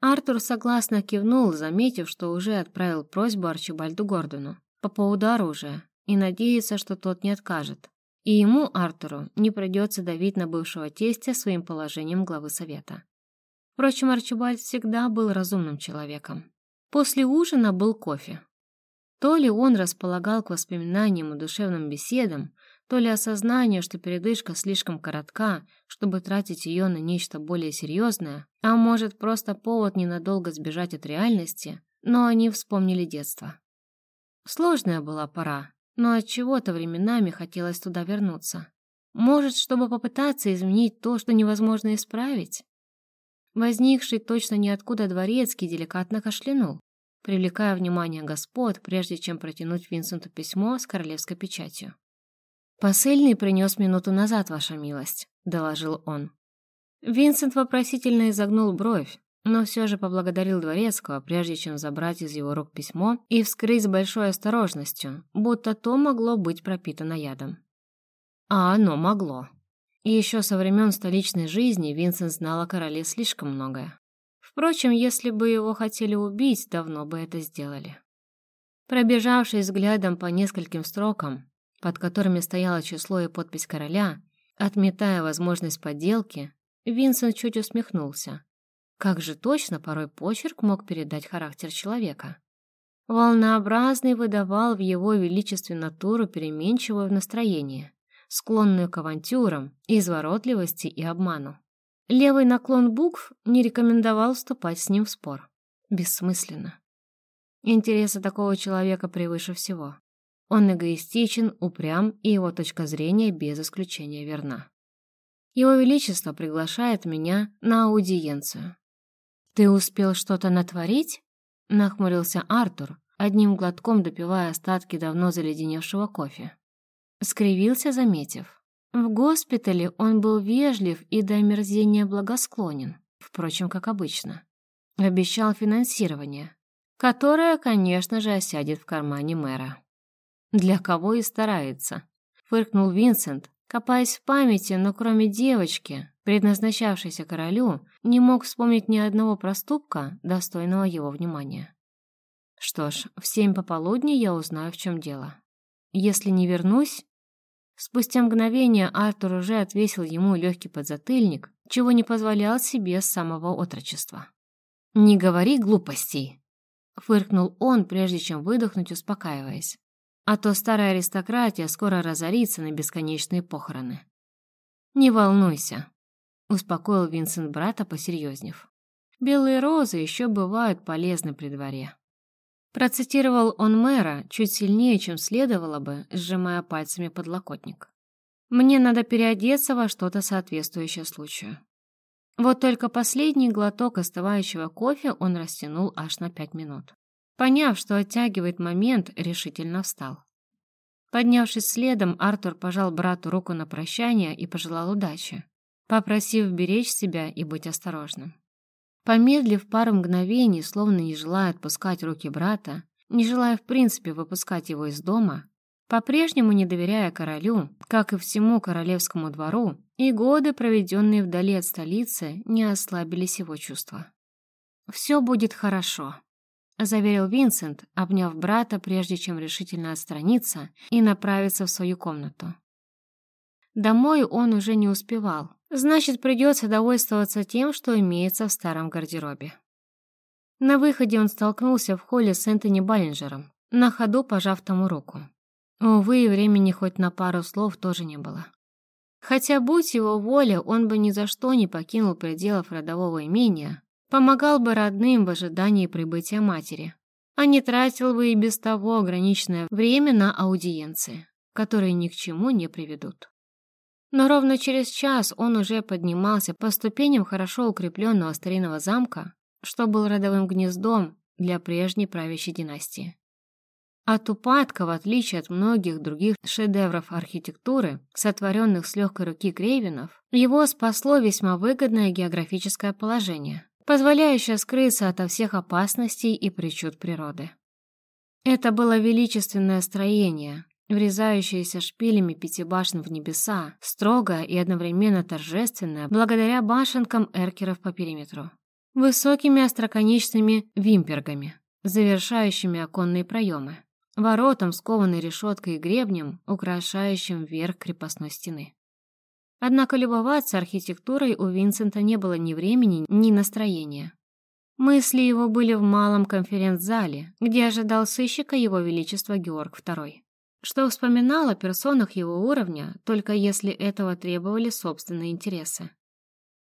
Артур согласно кивнул, заметив, что уже отправил просьбу Арчибальду Гордону по поводу оружия и надеется, что тот не откажет. И ему, Артуру, не придется давить на бывшего тестя своим положением главы совета. Впрочем, Арчибальд всегда был разумным человеком. После ужина был кофе. То ли он располагал к воспоминаниям и душевным беседам, то ли осознание, что передышка слишком коротка, чтобы тратить ее на нечто более серьезное, а может просто повод ненадолго сбежать от реальности, но они вспомнили детство. Сложная была пора, но от чего-то временами хотелось туда вернуться. Может, чтобы попытаться изменить то, что невозможно исправить? Возникший точно ниоткуда дворецкий деликатно кашлянул привлекая внимание господ, прежде чем протянуть Винсенту письмо с королевской печатью. «Посыльный принес минуту назад, ваша милость», — доложил он. Винсент вопросительно изогнул бровь, но все же поблагодарил Дворецкого, прежде чем забрать из его рук письмо и вскрыть с большой осторожностью, будто то могло быть пропитано ядом. А оно могло. И еще со времен столичной жизни Винсент знал о короле слишком многое. Впрочем, если бы его хотели убить, давно бы это сделали. Пробежавшись взглядом по нескольким строкам, под которыми стояло число и подпись короля, отметая возможность подделки, Винсент чуть усмехнулся. Как же точно порой почерк мог передать характер человека. Волнообразный выдавал в его величестве натуру переменчивое настроение, склонную к авантюрам, изворотливости и обману. Левый наклон букв не рекомендовал вступать с ним в спор. Бессмысленно. Интересы такого человека превыше всего. Он эгоистичен, упрям, и его точка зрения без исключения верна. Его Величество приглашает меня на аудиенцию. «Ты успел что-то натворить?» — нахмурился Артур, одним глотком допивая остатки давно заледеневшего кофе. Скривился, заметив. В госпитале он был вежлив и до омерзения благосклонен, впрочем, как обычно. Обещал финансирование, которое, конечно же, осядет в кармане мэра. «Для кого и старается», — фыркнул Винсент, копаясь в памяти, но кроме девочки, предназначавшейся королю, не мог вспомнить ни одного проступка, достойного его внимания. Что ж, в семь пополудни я узнаю, в чем дело. Если не вернусь, Спустя мгновение Артур уже отвесил ему легкий подзатыльник, чего не позволял себе с самого отрочества. «Не говори глупостей!» — фыркнул он, прежде чем выдохнуть, успокаиваясь. «А то старая аристократия скоро разорится на бесконечные похороны». «Не волнуйся», — успокоил Винсент брата, посерьезнев. «Белые розы еще бывают полезны при дворе». Процитировал он мэра чуть сильнее, чем следовало бы, сжимая пальцами подлокотник. Мне надо переодеться во что-то соответствующее случаю. Вот только последний глоток остывающего кофе он растянул аж на пять минут. Поняв, что оттягивает момент, решительно встал. Поднявшись следом, Артур пожал брату руку на прощание и пожелал удачи, попросив беречь себя и быть осторожным. Помедлив пару мгновений, словно не желая отпускать руки брата, не желая в принципе выпускать его из дома, по-прежнему не доверяя королю, как и всему королевскому двору, и годы, проведенные вдали от столицы, не ослабились его чувства. «Все будет хорошо», заверил Винсент, обняв брата, прежде чем решительно отстраниться и направиться в свою комнату. Домой он уже не успевал, значит, придется довольствоваться тем, что имеется в старом гардеробе. На выходе он столкнулся в холле с Энтони Баллинджером, на ходу пожав тому руку. Увы, времени хоть на пару слов тоже не было. Хотя, будь его воля, он бы ни за что не покинул пределов родового имения, помогал бы родным в ожидании прибытия матери, а не тратил бы и без того ограниченное время на аудиенции, которые ни к чему не приведут. Но ровно через час он уже поднимался по ступеням хорошо укрепленного старинного замка, что был родовым гнездом для прежней правящей династии. От упадка, в отличие от многих других шедевров архитектуры, сотворенных с легкой руки Крейвинов, его спасло весьма выгодное географическое положение, позволяющая скрыться ото всех опасностей и причуд природы. Это было величественное строение, врезающееся шпилями пяти башен в небеса, строгое и одновременно торжественное благодаря башенкам эркеров по периметру, высокими остроконечными вимпергами, завершающими оконные проемы, воротом, скованной решеткой и гребнем, украшающим верх крепостной стены. Однако любоваться архитектурой у Винсента не было ни времени, ни настроения. Мысли его были в малом конференц-зале, где ожидал сыщика его величества Георг II, что вспоминал о персонах его уровня, только если этого требовали собственные интересы.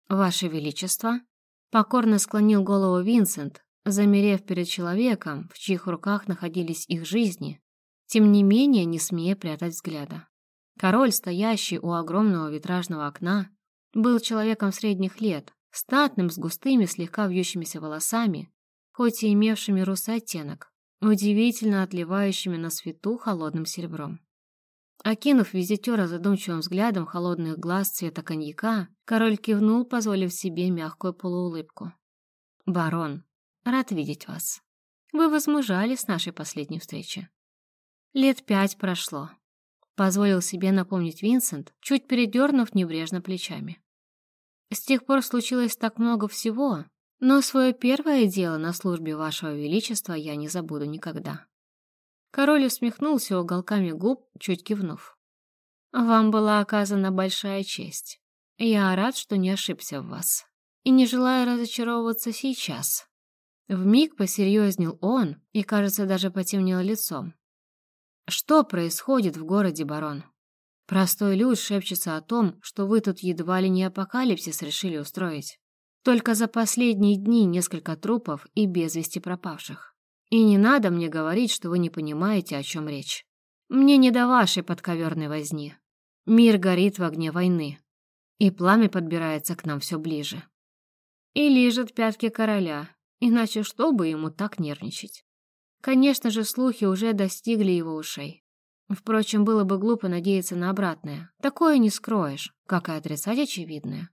«Ваше Величество», — покорно склонил голову Винсент, замерев перед человеком, в чьих руках находились их жизни, тем не менее не смея прятать взгляда. Король, стоящий у огромного витражного окна, был человеком средних лет, статным, с густыми, слегка вьющимися волосами, хоть и имевшими русый оттенок, удивительно отливающими на свету холодным серебром. Окинув визитера задумчивым взглядом холодных глаз цвета коньяка, король кивнул, позволив себе мягкую полуулыбку. «Барон, рад видеть вас. Вы возмужали с нашей последней встречи. Лет пять прошло, Позволил себе напомнить Винсент, чуть передернув небрежно плечами. С тех пор случилось так много всего, но свое первое дело на службе вашего величества я не забуду никогда. Король усмехнулся уголками губ, чуть кивнув. Вам была оказана большая честь. Я рад, что не ошибся в вас. И не желаю разочаровываться сейчас. Вмиг посерьезнел он и, кажется, даже потемнел лицом. Что происходит в городе, барон? Простой люд шепчется о том, что вы тут едва ли не апокалипсис решили устроить. Только за последние дни несколько трупов и без вести пропавших. И не надо мне говорить, что вы не понимаете, о чем речь. Мне не до вашей подковерной возни. Мир горит в огне войны, и пламя подбирается к нам все ближе. И лижет пятки короля, иначе что бы ему так нервничать? Конечно же, слухи уже достигли его ушей. Впрочем, было бы глупо надеяться на обратное. Такое не скроешь, как и отрицать очевидное.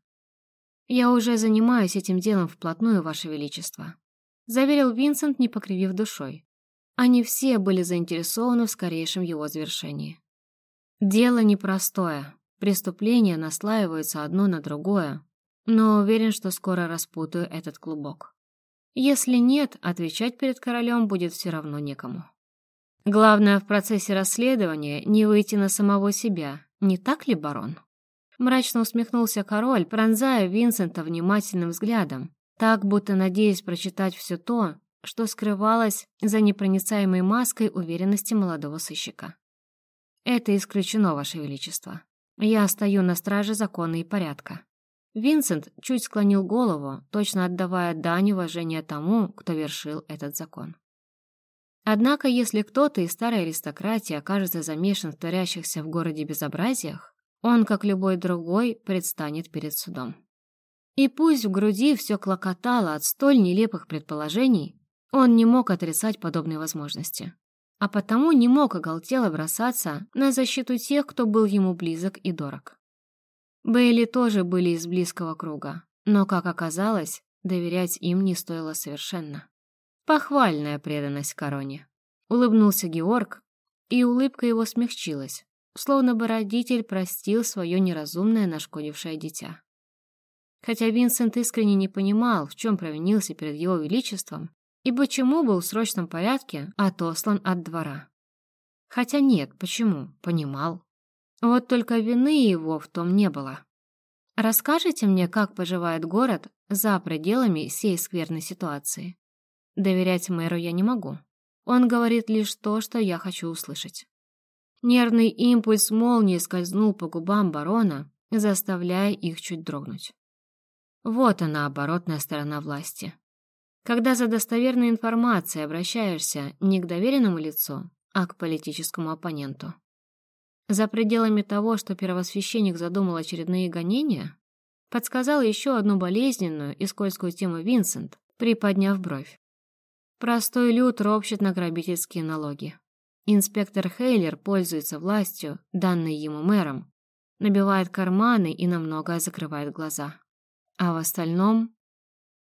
«Я уже занимаюсь этим делом вплотную, Ваше Величество», — заверил Винсент, не покривив душой. Они все были заинтересованы в скорейшем его завершении. Дело непростое, преступления наслаиваются одно на другое, но уверен, что скоро распутаю этот клубок. Если нет, отвечать перед королем будет все равно некому. Главное в процессе расследования не выйти на самого себя, не так ли, барон? Мрачно усмехнулся король, пронзая Винсента внимательным взглядом, так будто надеясь прочитать все то, что скрывалось за непроницаемой маской уверенности молодого сыщика. «Это исключено, Ваше Величество. Я стою на страже закона и порядка. Винсент чуть склонил голову, точно отдавая дань уважения тому, кто вершил этот закон. Однако, если кто-то из старой аристократии окажется замешан в творящихся в городе безобразиях, он, как любой другой, предстанет перед судом. И пусть в груди все клокотало от столь нелепых предположений, он не мог отрицать подобные возможности, а потому не мог оголтело бросаться на защиту тех, кто был ему близок и дорог. Бейли тоже были из близкого круга, но, как оказалось, доверять им не стоило совершенно. Похвальная преданность короне. Улыбнулся Георг, и улыбка его смягчилась, словно бы родитель простил свое неразумное нашкодившее дитя. Хотя Винсент искренне не понимал, в чем провинился перед его величеством и почему был в срочном порядке отослан от двора. Хотя нет, почему, понимал. Вот только вины его в том не было. Расскажите мне, как поживает город за пределами сей скверной ситуации. Доверять мэру я не могу. Он говорит лишь то, что я хочу услышать. Нервный импульс молнии скользнул по губам барона, заставляя их чуть дрогнуть. Вот она, оборотная сторона власти. Когда за достоверной информацией обращаешься не к доверенному лицу, а к политическому оппоненту. За пределами того, что первосвященник задумал очередные гонения, подсказал еще одну болезненную и скользкую тему Винсент, приподняв бровь. Простой люд ропщет на грабительские налоги. Инспектор Хейлер пользуется властью, данной ему мэром, набивает карманы и на многое закрывает глаза. А в остальном...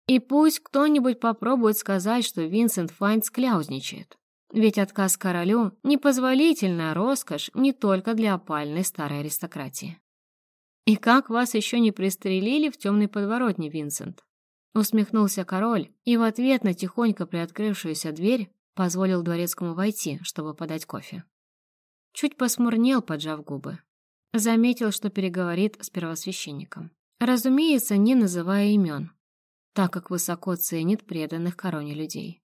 И пусть кто-нибудь попробует сказать, что Винсент Файнс кляузничает. Ведь отказ королю — непозволительная роскошь не только для опальной старой аристократии. «И как вас еще не пристрелили в темной подворотне, Винсент?» Усмехнулся король и в ответ на тихонько приоткрывшуюся дверь позволил дворецкому войти, чтобы подать кофе. Чуть посмурнел, поджав губы. Заметил, что переговорит с первосвященником. Разумеется, не называя имен, так как высоко ценит преданных короне людей.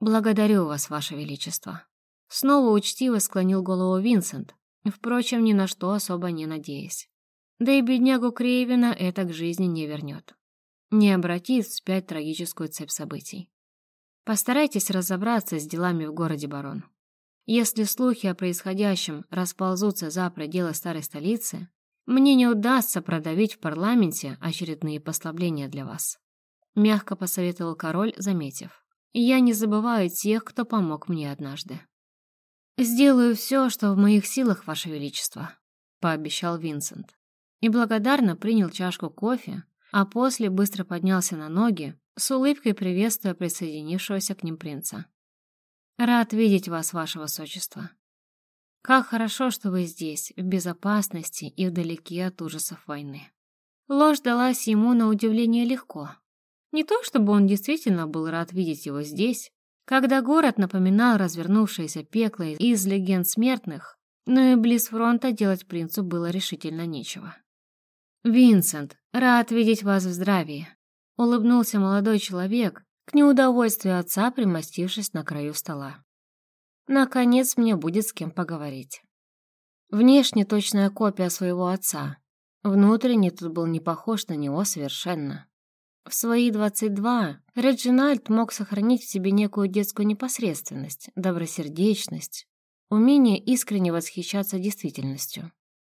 «Благодарю вас, ваше величество». Снова учтиво склонил голову Винсент, впрочем, ни на что особо не надеясь. Да и беднягу Крейвина это к жизни не вернет. Не обратит вспять трагическую цепь событий. Постарайтесь разобраться с делами в городе Барон. Если слухи о происходящем расползутся за пределы старой столицы, мне не удастся продавить в парламенте очередные послабления для вас. Мягко посоветовал король, заметив. Я не забываю тех, кто помог мне однажды. «Сделаю все, что в моих силах, Ваше Величество», — пообещал Винсент и благодарно принял чашку кофе, а после быстро поднялся на ноги, с улыбкой приветствуя присоединившегося к ним принца. «Рад видеть вас, ваше высочество. Как хорошо, что вы здесь, в безопасности и вдалеке от ужасов войны». Ложь далась ему на удивление легко. Не то чтобы он действительно был рад видеть его здесь, когда город напоминал развернувшееся пекло из легенд смертных, но и близ фронта делать принцу было решительно нечего. «Винсент, рад видеть вас в здравии», — улыбнулся молодой человек, к неудовольствию отца, примостившись на краю стола. «Наконец мне будет с кем поговорить». Внешне точная копия своего отца. Внутренне тут был не похож на него совершенно. В свои 22 Реджинальд мог сохранить в себе некую детскую непосредственность, добросердечность, умение искренне восхищаться действительностью.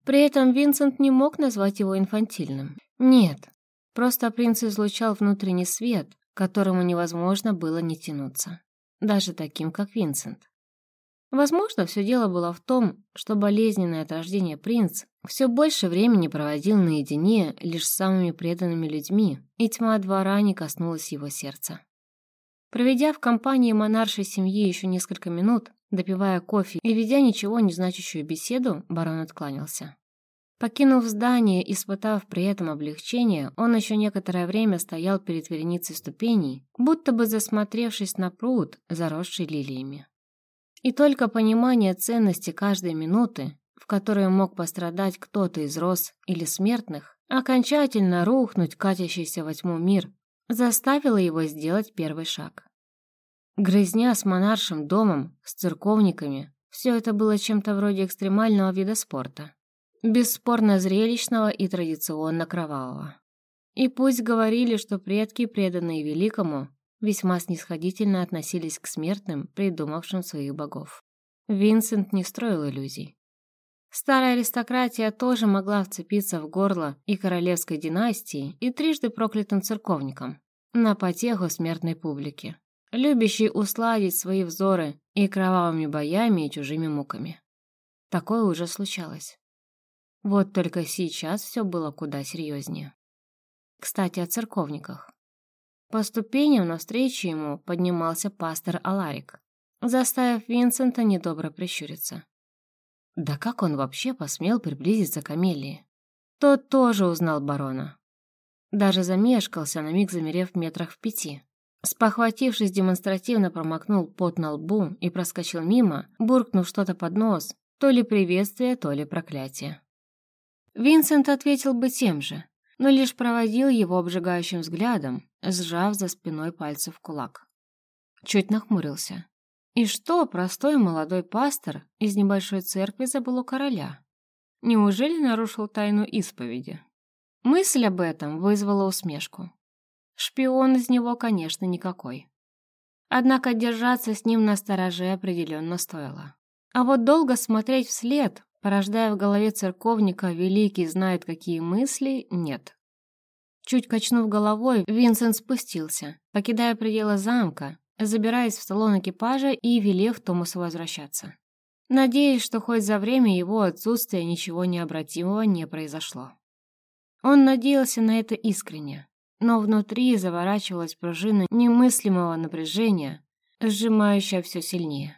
При этом Винсент не мог назвать его инфантильным. Нет, просто принц излучал внутренний свет, к которому невозможно было не тянуться. Даже таким, как Винсент. Возможно, все дело было в том, что болезненное от рождения принц все больше времени проводил наедине лишь с самыми преданными людьми, и тьма двора не коснулась его сердца. Проведя в компании монаршей семьи еще несколько минут, допивая кофе и ведя ничего не значащую беседу, барон откланялся. Покинув здание, испытав при этом облегчение, он еще некоторое время стоял перед вереницей ступеней, будто бы засмотревшись на пруд, заросший лилиями. И только понимание ценности каждой минуты, в которой мог пострадать кто-то из роз или смертных, окончательно рухнуть катящийся во тьму мир, заставило его сделать первый шаг. Грызня с монаршим домом, с церковниками – все это было чем-то вроде экстремального вида спорта. Бесспорно зрелищного и традиционно кровавого. И пусть говорили, что предки, преданные великому, весьма снисходительно относились к смертным, придумавшим своих богов. Винсент не строил иллюзий. Старая аристократия тоже могла вцепиться в горло и королевской династии, и трижды проклятым церковникам, на потеху смертной публики, любящей усладить свои взоры и кровавыми боями, и чужими муками. Такое уже случалось. Вот только сейчас все было куда серьезнее. Кстати, о церковниках. По ступеням навстречу ему поднимался пастор Аларик, заставив Винсента недобро прищуриться. Да как он вообще посмел приблизиться к Амелии? Тот тоже узнал барона. Даже замешкался, на миг замерев в метрах в пяти. Спохватившись, демонстративно промокнул пот на лбу и проскочил мимо, буркнув что-то под нос, то ли приветствие, то ли проклятие. Винсент ответил бы тем же, но лишь проводил его обжигающим взглядом, сжав за спиной пальцы в кулак. Чуть нахмурился. И что простой молодой пастор из небольшой церкви забыл у короля? Неужели нарушил тайну исповеди? Мысль об этом вызвала усмешку. Шпион из него, конечно, никакой. Однако держаться с ним на стороже определенно стоило. А вот долго смотреть вслед, порождая в голове церковника «Великий знает, какие мысли» — нет. Чуть качнув головой, Винсент спустился, покидая пределы замка, забираясь в салон экипажа и велев Томасу возвращаться. Надеясь, что хоть за время его отсутствия ничего необратимого не произошло. Он надеялся на это искренне, но внутри заворачивалась пружина немыслимого напряжения, сжимающая все сильнее.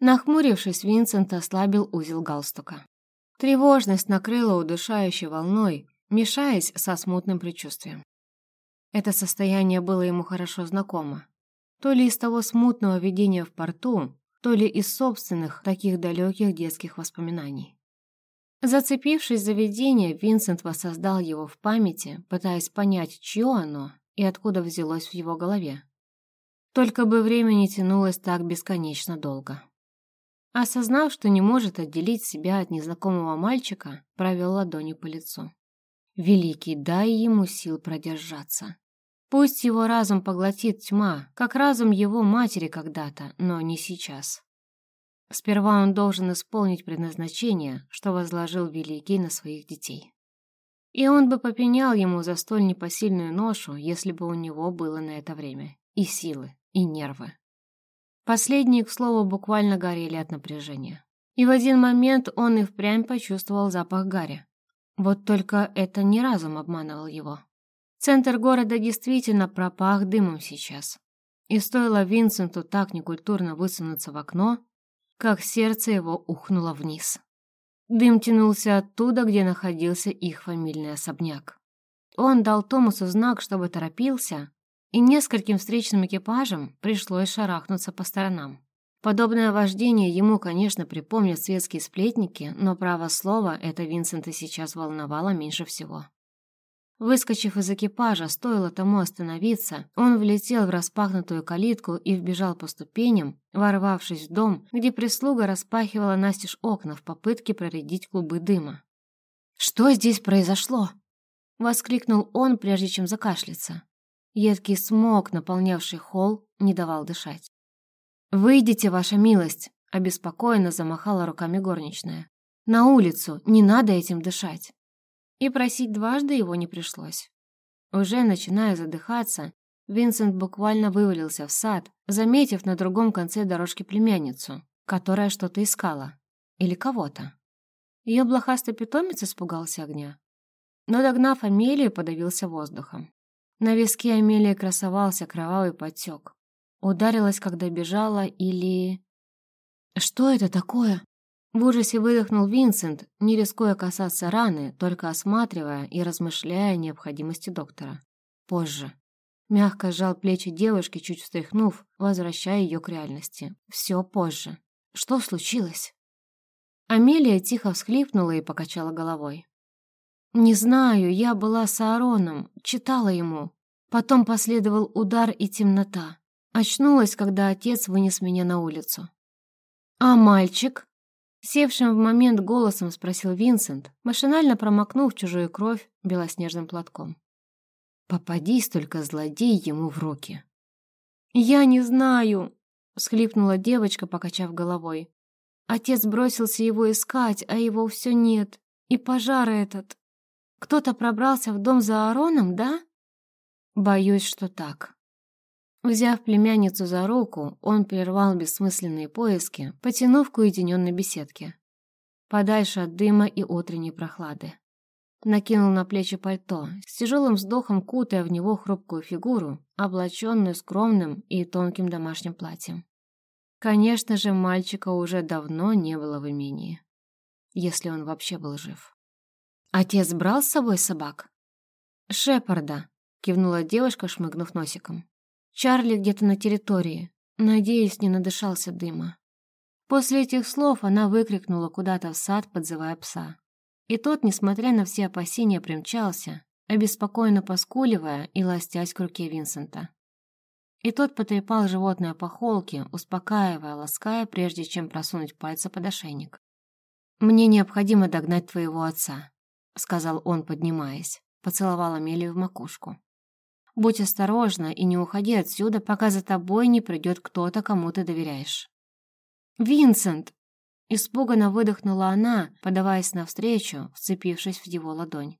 Нахмурившись, Винсент ослабил узел галстука. Тревожность накрыла удушающей волной, мешаясь со смутным предчувствием. Это состояние было ему хорошо знакомо. То ли из того смутного видения в порту, то ли из собственных, таких далеких детских воспоминаний. Зацепившись за видение, Винсент воссоздал его в памяти, пытаясь понять, чье оно и откуда взялось в его голове. Только бы время не тянулось так бесконечно долго. Осознав, что не может отделить себя от незнакомого мальчика, провел ладонью по лицу. Великий, дай ему сил продержаться. Пусть его разум поглотит тьма, как разум его матери когда-то, но не сейчас. Сперва он должен исполнить предназначение, что возложил Великий на своих детей. И он бы попенял ему за столь непосильную ношу, если бы у него было на это время и силы, и нервы. Последние, к слову, буквально горели от напряжения. И в один момент он и впрямь почувствовал запах гари. Вот только это не разум обманывал его. Центр города действительно пропах дымом сейчас. И стоило Винсенту так некультурно высунуться в окно, как сердце его ухнуло вниз. Дым тянулся оттуда, где находился их фамильный особняк. Он дал Томасу знак, чтобы торопился, и нескольким встречным экипажам пришлось шарахнуться по сторонам. Подобное вождение ему, конечно, припомнят светские сплетники, но право слова это Винсента сейчас волновало меньше всего. Выскочив из экипажа, стоило тому остановиться, он влетел в распахнутую калитку и вбежал по ступеням, ворвавшись в дом, где прислуга распахивала настежь окна в попытке проредить клубы дыма. «Что здесь произошло?» — воскликнул он, прежде чем закашляться. Едкий смог, наполнявший холл, не давал дышать. «Выйдите, ваша милость!» — обеспокоенно замахала руками горничная. «На улицу! Не надо этим дышать!» И просить дважды его не пришлось. Уже начиная задыхаться, Винсент буквально вывалился в сад, заметив на другом конце дорожки племянницу, которая что-то искала. Или кого-то. Ее блохастый питомец испугался огня. Но, догнав Амелию, подавился воздухом. На виске Амелии красовался кровавый подтек. Ударилась, когда бежала, или... «Что это такое?» В ужасе выдохнул Винсент, не рискуя касаться раны, только осматривая и размышляя о необходимости доктора. Позже. Мягко сжал плечи девушки, чуть встряхнув, возвращая ее к реальности. Все позже. Что случилось? Амелия тихо всхлипнула и покачала головой. «Не знаю, я была с Аароном, читала ему. Потом последовал удар и темнота. Очнулась, когда отец вынес меня на улицу. А мальчик? Севшим в момент голосом спросил Винсент, машинально промокнув чужую кровь белоснежным платком. «Попадись только злодей ему в руки!» «Я не знаю!» — схлипнула девочка, покачав головой. Отец бросился его искать, а его все нет. И пожар этот. Кто-то пробрался в дом за Аароном, да? Боюсь, что так. Взяв племянницу за руку, он прервал бессмысленные поиски, потянув к уединенной беседке. Подальше от дыма и утренней прохлады. Накинул на плечи пальто, с тяжелым вздохом кутая в него хрупкую фигуру, облаченную скромным и тонким домашним платьем. Конечно же, мальчика уже давно не было в имении. Если он вообще был жив. «Отец брал с собой собак?» «Шепарда», — кивнула девушка, шмыгнув носиком. «Чарли где-то на территории. Надеюсь, не надышался дыма». После этих слов она выкрикнула куда-то в сад, подзывая пса. И тот, несмотря на все опасения, примчался, обеспокоенно поскуливая и ластясь к руке Винсента. И тот потрепал животное по холке, успокаивая, лаская, прежде чем просунуть пальцы под ошейник. «Мне необходимо догнать твоего отца», — сказал он, поднимаясь. Поцеловал Амелию в макушку. «Будь осторожна и не уходи отсюда, пока за тобой не придет кто-то, кому ты доверяешь». «Винсент!» Испуганно выдохнула она, подаваясь навстречу, вцепившись в его ладонь.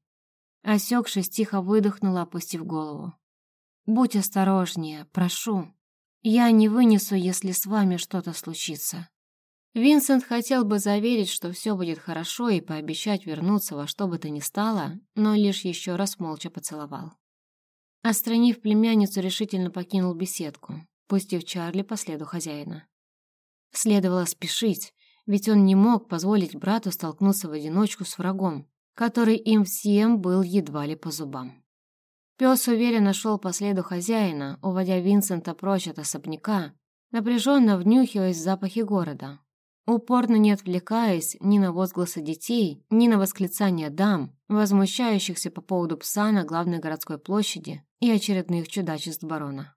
Осекшись, тихо выдохнула, опустив голову. «Будь осторожнее, прошу. Я не вынесу, если с вами что-то случится». Винсент хотел бы заверить, что все будет хорошо и пообещать вернуться во что бы то ни стало, но лишь еще раз молча поцеловал. Остранив племянницу, решительно покинул беседку, пустив Чарли по следу хозяина. Следовало спешить, ведь он не мог позволить брату столкнуться в одиночку с врагом, который им всем был едва ли по зубам. Пес уверенно шел по следу хозяина, уводя Винсента прочь от особняка, напряженно внюхиваясь в запахи города, упорно не отвлекаясь ни на возгласы детей, ни на восклицания дам, возмущающихся по поводу пса на главной городской площади и очередных чудачеств барона.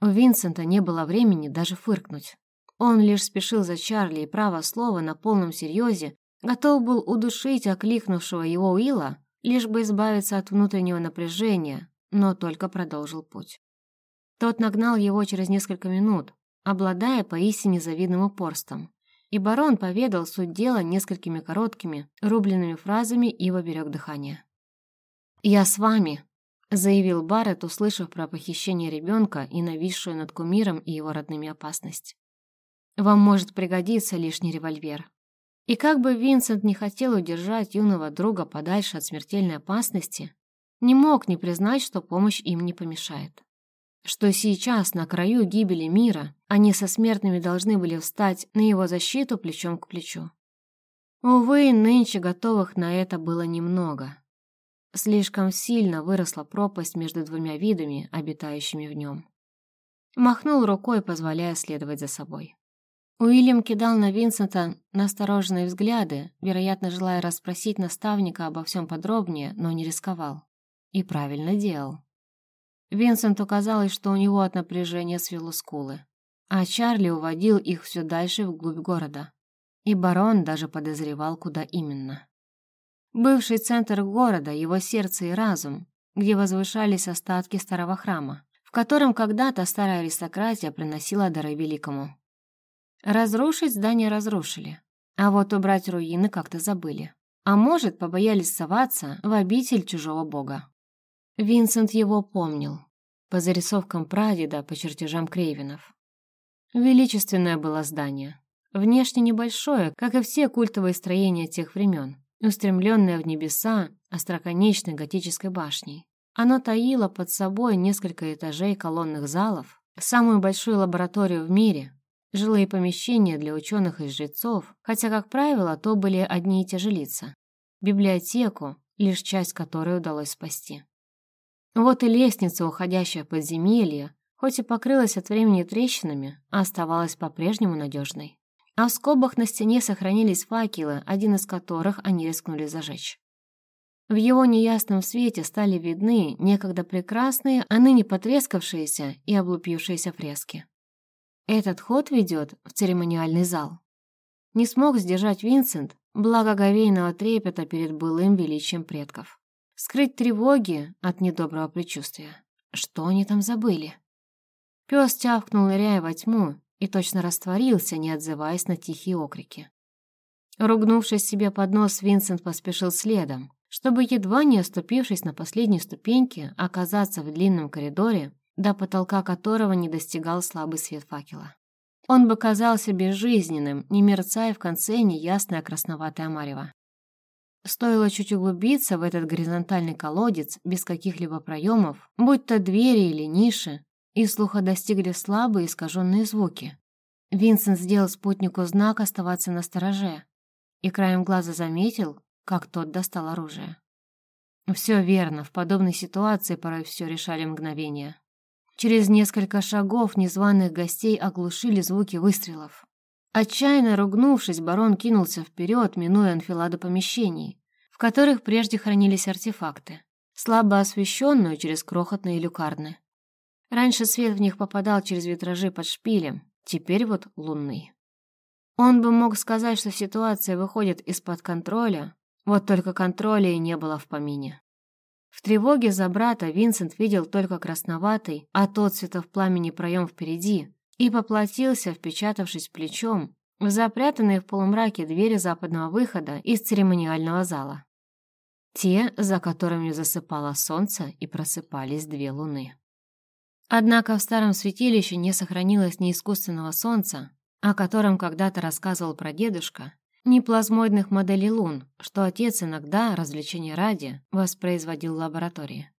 У Винсента не было времени даже фыркнуть. Он лишь спешил за Чарли и право слова на полном серьезе готов был удушить окликнувшего его Уилла, лишь бы избавиться от внутреннего напряжения, но только продолжил путь. Тот нагнал его через несколько минут, обладая поистине завидным упорством, и барон поведал суть дела несколькими короткими, рубленными фразами и поберег дыхания. «Я с вами», — заявил Барретт, услышав про похищение ребенка и нависшую над кумиром и его родными опасность. Вам может пригодиться лишний револьвер. И как бы Винсент не хотел удержать юного друга подальше от смертельной опасности, не мог не признать, что помощь им не помешает. Что сейчас, на краю гибели мира, они со смертными должны были встать на его защиту плечом к плечу. Увы, нынче готовых на это было немного. Слишком сильно выросла пропасть между двумя видами, обитающими в нем. Махнул рукой, позволяя следовать за собой. Уильям кидал на Винсента настороженные взгляды, вероятно, желая расспросить наставника обо всем подробнее, но не рисковал. И правильно делал. Винсенту казалось, что у него от напряжения свело скулы, а Чарли уводил их все дальше вглубь города. И барон даже подозревал, куда именно. Бывший центр города, его сердце и разум, где возвышались остатки старого храма, в котором когда-то старая аристократия приносила дары великому. Разрушить здание разрушили, а вот убрать руины как-то забыли. А может, побоялись соваться в обитель чужого бога. Винсент его помнил, по зарисовкам прадеда, по чертежам Крейвинов. Величественное было здание, внешне небольшое, как и все культовые строения тех времен, устремленное в небеса остроконечной готической башней. Оно таило под собой несколько этажей колонных залов, самую большую лабораторию в мире, жилые помещения для ученых и жрецов, хотя, как правило, то были одни и те же лица, библиотеку, лишь часть которой удалось спасти. Вот и лестница, уходящая в подземелье, хоть и покрылась от времени трещинами, оставалась по-прежнему надежной. А в скобах на стене сохранились факелы, один из которых они рискнули зажечь. В его неясном свете стали видны некогда прекрасные, а ныне потрескавшиеся и облупившиеся фрески. Этот ход ведет в церемониальный зал. Не смог сдержать Винсент благоговейного трепета перед былым величием предков. Скрыть тревоги от недоброго предчувствия. Что они там забыли? Пес тявкнул, ныряя во тьму, и точно растворился, не отзываясь на тихие окрики. Ругнувшись себе под нос, Винсент поспешил следом, чтобы, едва не оступившись на последней ступеньке, оказаться в длинном коридоре, до потолка которого не достигал слабый свет факела. Он бы казался безжизненным, не мерцая в конце неясное красноватое марево. Стоило чуть углубиться в этот горизонтальный колодец без каких-либо проемов, будь то двери или ниши, и слуха достигли слабые искаженные звуки. Винсент сделал спутнику знак оставаться на стороже и краем глаза заметил, как тот достал оружие. Все верно, в подобной ситуации порой все решали мгновения. Через несколько шагов незваных гостей оглушили звуки выстрелов. Отчаянно ругнувшись, барон кинулся вперед, минуя анфиладу помещений, в которых прежде хранились артефакты, слабо освещенную через крохотные люкарны. Раньше свет в них попадал через витражи под шпилем, теперь вот лунный. Он бы мог сказать, что ситуация выходит из-под контроля, вот только контроля и не было в помине. В тревоге за брата Винсент видел только красноватый, а тот цветов пламени проем впереди, и поплатился, впечатавшись плечом в запрятанные в полумраке двери западного выхода из церемониального зала. Те, за которыми засыпало солнце и просыпались две луны. Однако в старом святилище не сохранилось ни искусственного солнца, о котором когда-то рассказывал прадедушка, ни плазмоидных моделей лун, что отец иногда, развлечения ради, воспроизводил в лаборатории.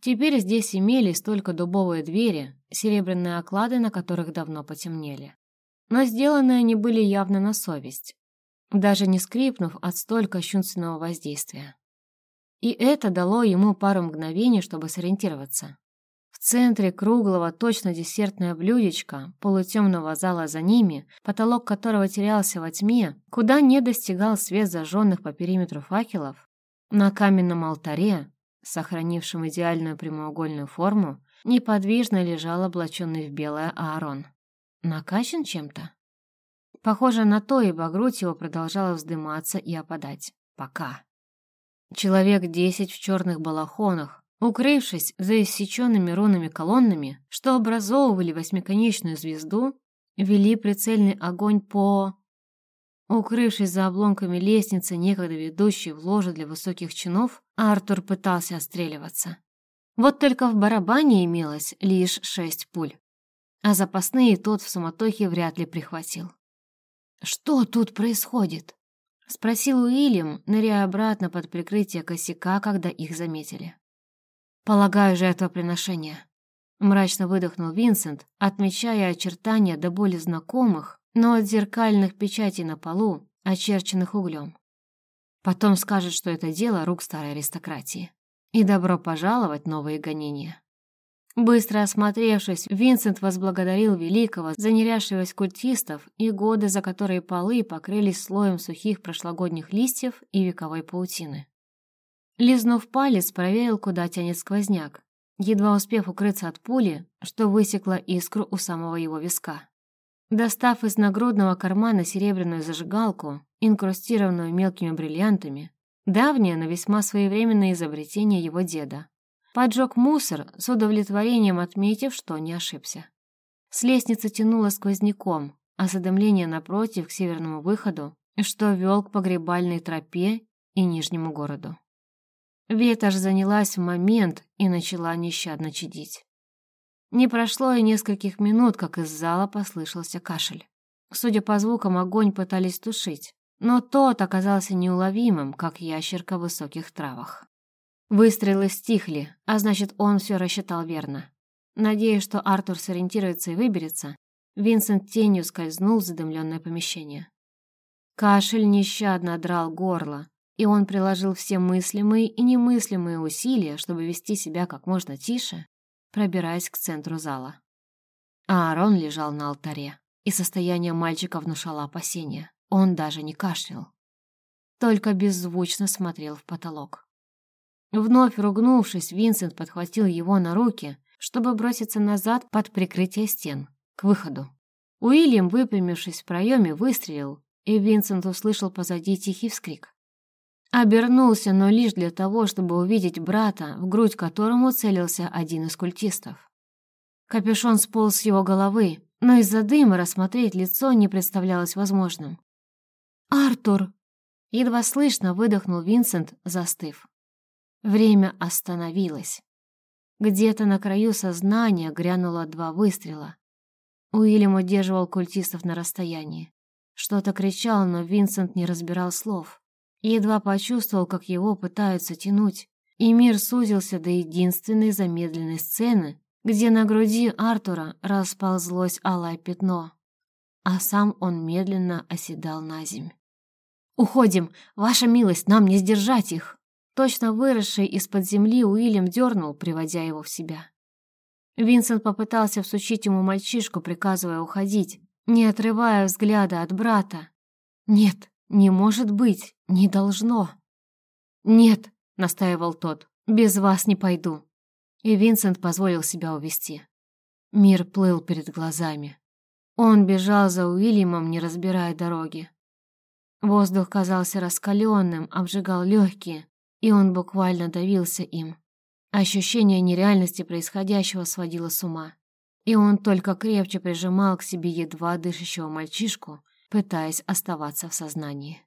Теперь здесь имелись только дубовые двери, серебряные оклады, на которых давно потемнели. Но сделаны они были явно на совесть, даже не скрипнув от столь кощунственного воздействия. И это дало ему пару мгновений, чтобы сориентироваться. В центре круглого, точно десертное блюдечко, полутемного зала за ними, потолок которого терялся во тьме, куда не достигал свет зажженных по периметру факелов, на каменном алтаре, сохранившем идеальную прямоугольную форму, неподвижно лежал облаченный в белое Аарон. Накачан чем-то? Похоже на то, ибо грудь его продолжала вздыматься и опадать. Пока. Человек десять в черных балахонах, Укрывшись за иссеченными рунами колоннами, что образовывали восьмиконечную звезду, вели прицельный огонь по... Укрывшись за обломками лестницы, некогда ведущей в ложе для высоких чинов, Артур пытался отстреливаться. Вот только в барабане имелось лишь шесть пуль, а запасные тот в суматохе вряд ли прихватил. «Что тут происходит?» — спросил Уильям, ныряя обратно под прикрытие косяка, когда их заметили. «Полагаю, жертвоприношение», — мрачно выдохнул Винсент, отмечая очертания до боли знакомых, но от зеркальных печатей на полу, очерченных углем. Потом скажет, что это дело рук старой аристократии. И добро пожаловать новые гонения. Быстро осмотревшись, Винсент возблагодарил Великого за неряшливость культистов и годы, за которые полы покрылись слоем сухих прошлогодних листьев и вековой паутины. Лизнув палец, проверил, куда тянет сквозняк, едва успев укрыться от пули, что высекла искру у самого его виска. Достав из нагрудного кармана серебряную зажигалку, инкрустированную мелкими бриллиантами, давнее, но весьма своевременное изобретение его деда, поджег мусор, с удовлетворением отметив, что не ошибся. С лестницы тянуло сквозняком, а задымление напротив к северному выходу, что вел к погребальной тропе и нижнему городу. Ветошь занялась в момент и начала нещадно чадить. Не прошло и нескольких минут, как из зала послышался кашель. Судя по звукам, огонь пытались тушить, но тот оказался неуловимым, как ящерка в высоких травах. Выстрелы стихли, а значит, он все рассчитал верно. Надеясь, что Артур сориентируется и выберется, Винсент тенью скользнул в задымленное помещение. Кашель нещадно драл горло, и он приложил все мыслимые и немыслимые усилия, чтобы вести себя как можно тише, пробираясь к центру зала. Аарон лежал на алтаре, и состояние мальчика внушало опасения. Он даже не кашлял. Только беззвучно смотрел в потолок. Вновь ругнувшись, Винсент подхватил его на руки, чтобы броситься назад под прикрытие стен, к выходу. Уильям, выпрямившись в проеме, выстрелил, и Винсент услышал позади тихий вскрик. Обернулся, но лишь для того, чтобы увидеть брата, в грудь которому целился один из культистов. Капюшон сполз с его головы, но из-за дыма рассмотреть лицо не представлялось возможным. «Артур!» — едва слышно выдохнул Винсент, застыв. Время остановилось. Где-то на краю сознания грянуло два выстрела. Уильям удерживал культистов на расстоянии. Что-то кричал, но Винсент не разбирал слов. Едва почувствовал, как его пытаются тянуть, и мир сузился до единственной замедленной сцены, где на груди Артура расползлось алое пятно, а сам он медленно оседал на земь. «Уходим! Ваша милость, нам не сдержать их!» Точно выросший из-под земли Уильям дернул, приводя его в себя. Винсент попытался всучить ему мальчишку, приказывая уходить, не отрывая взгляда от брата. «Нет, не может быть, не должно!» «Нет!» — настаивал тот. «Без вас не пойду!» И Винсент позволил себя увести. Мир плыл перед глазами. Он бежал за Уильямом, не разбирая дороги. Воздух казался раскаленным, обжигал легкие, и он буквально давился им. Ощущение нереальности происходящего сводило с ума. И он только крепче прижимал к себе едва дышащего мальчишку, пытаясь оставаться в сознании.